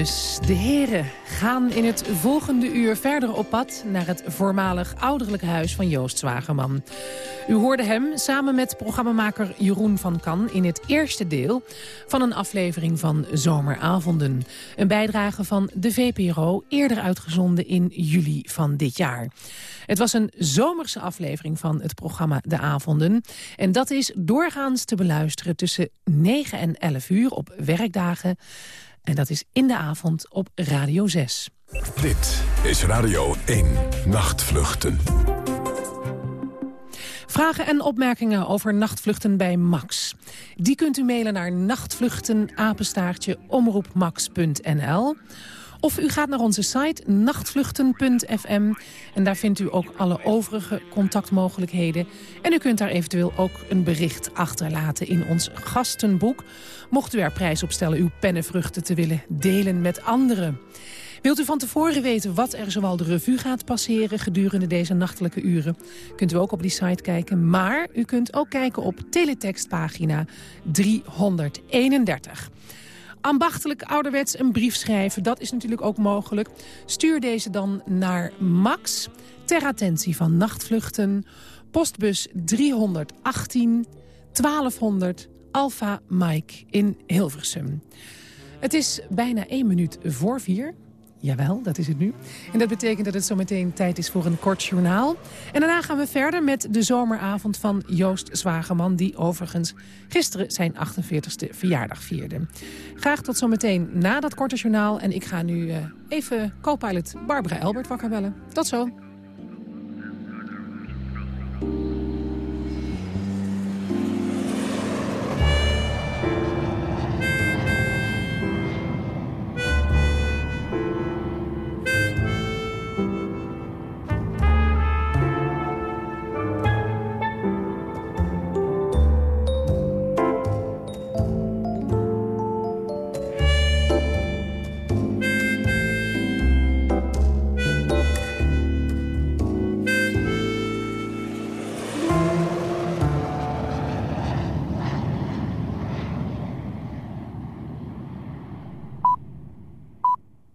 Dus de heren gaan in het volgende uur verder op pad... naar het voormalig ouderlijke huis van Joost Zwagerman. U hoorde hem samen met programmamaker Jeroen van Kan... in het eerste deel van een aflevering van Zomeravonden. Een bijdrage van de VPRO, eerder uitgezonden in juli van dit jaar. Het was een zomerse aflevering van het programma De Avonden. En dat is doorgaans te beluisteren tussen 9 en 11 uur op werkdagen... En dat is in de avond op Radio 6. Dit is Radio 1 Nachtvluchten. Vragen en opmerkingen over nachtvluchten bij Max. Die kunt u mailen naar nachtvluchtenapenstaartje omroepmax.nl. Of u gaat naar onze site nachtvluchten.fm. En daar vindt u ook alle overige contactmogelijkheden. En u kunt daar eventueel ook een bericht achterlaten in ons gastenboek. Mocht u er prijs op stellen uw pennenvruchten te willen delen met anderen. Wilt u van tevoren weten wat er zoal de revue gaat passeren gedurende deze nachtelijke uren? Kunt u ook op die site kijken. Maar u kunt ook kijken op teletextpagina 331 ambachtelijk ouderwets een brief schrijven. Dat is natuurlijk ook mogelijk. Stuur deze dan naar Max ter attentie van nachtvluchten. Postbus 318 1200 Alpha Mike in Hilversum. Het is bijna één minuut voor vier. Jawel, dat is het nu. En dat betekent dat het zometeen tijd is voor een kort journaal. En daarna gaan we verder met de zomeravond van Joost Zwageman... die overigens gisteren zijn 48e verjaardag vierde. Graag tot zometeen na dat korte journaal. En ik ga nu uh, even co-pilot Barbara Elbert wakker bellen. Tot zo.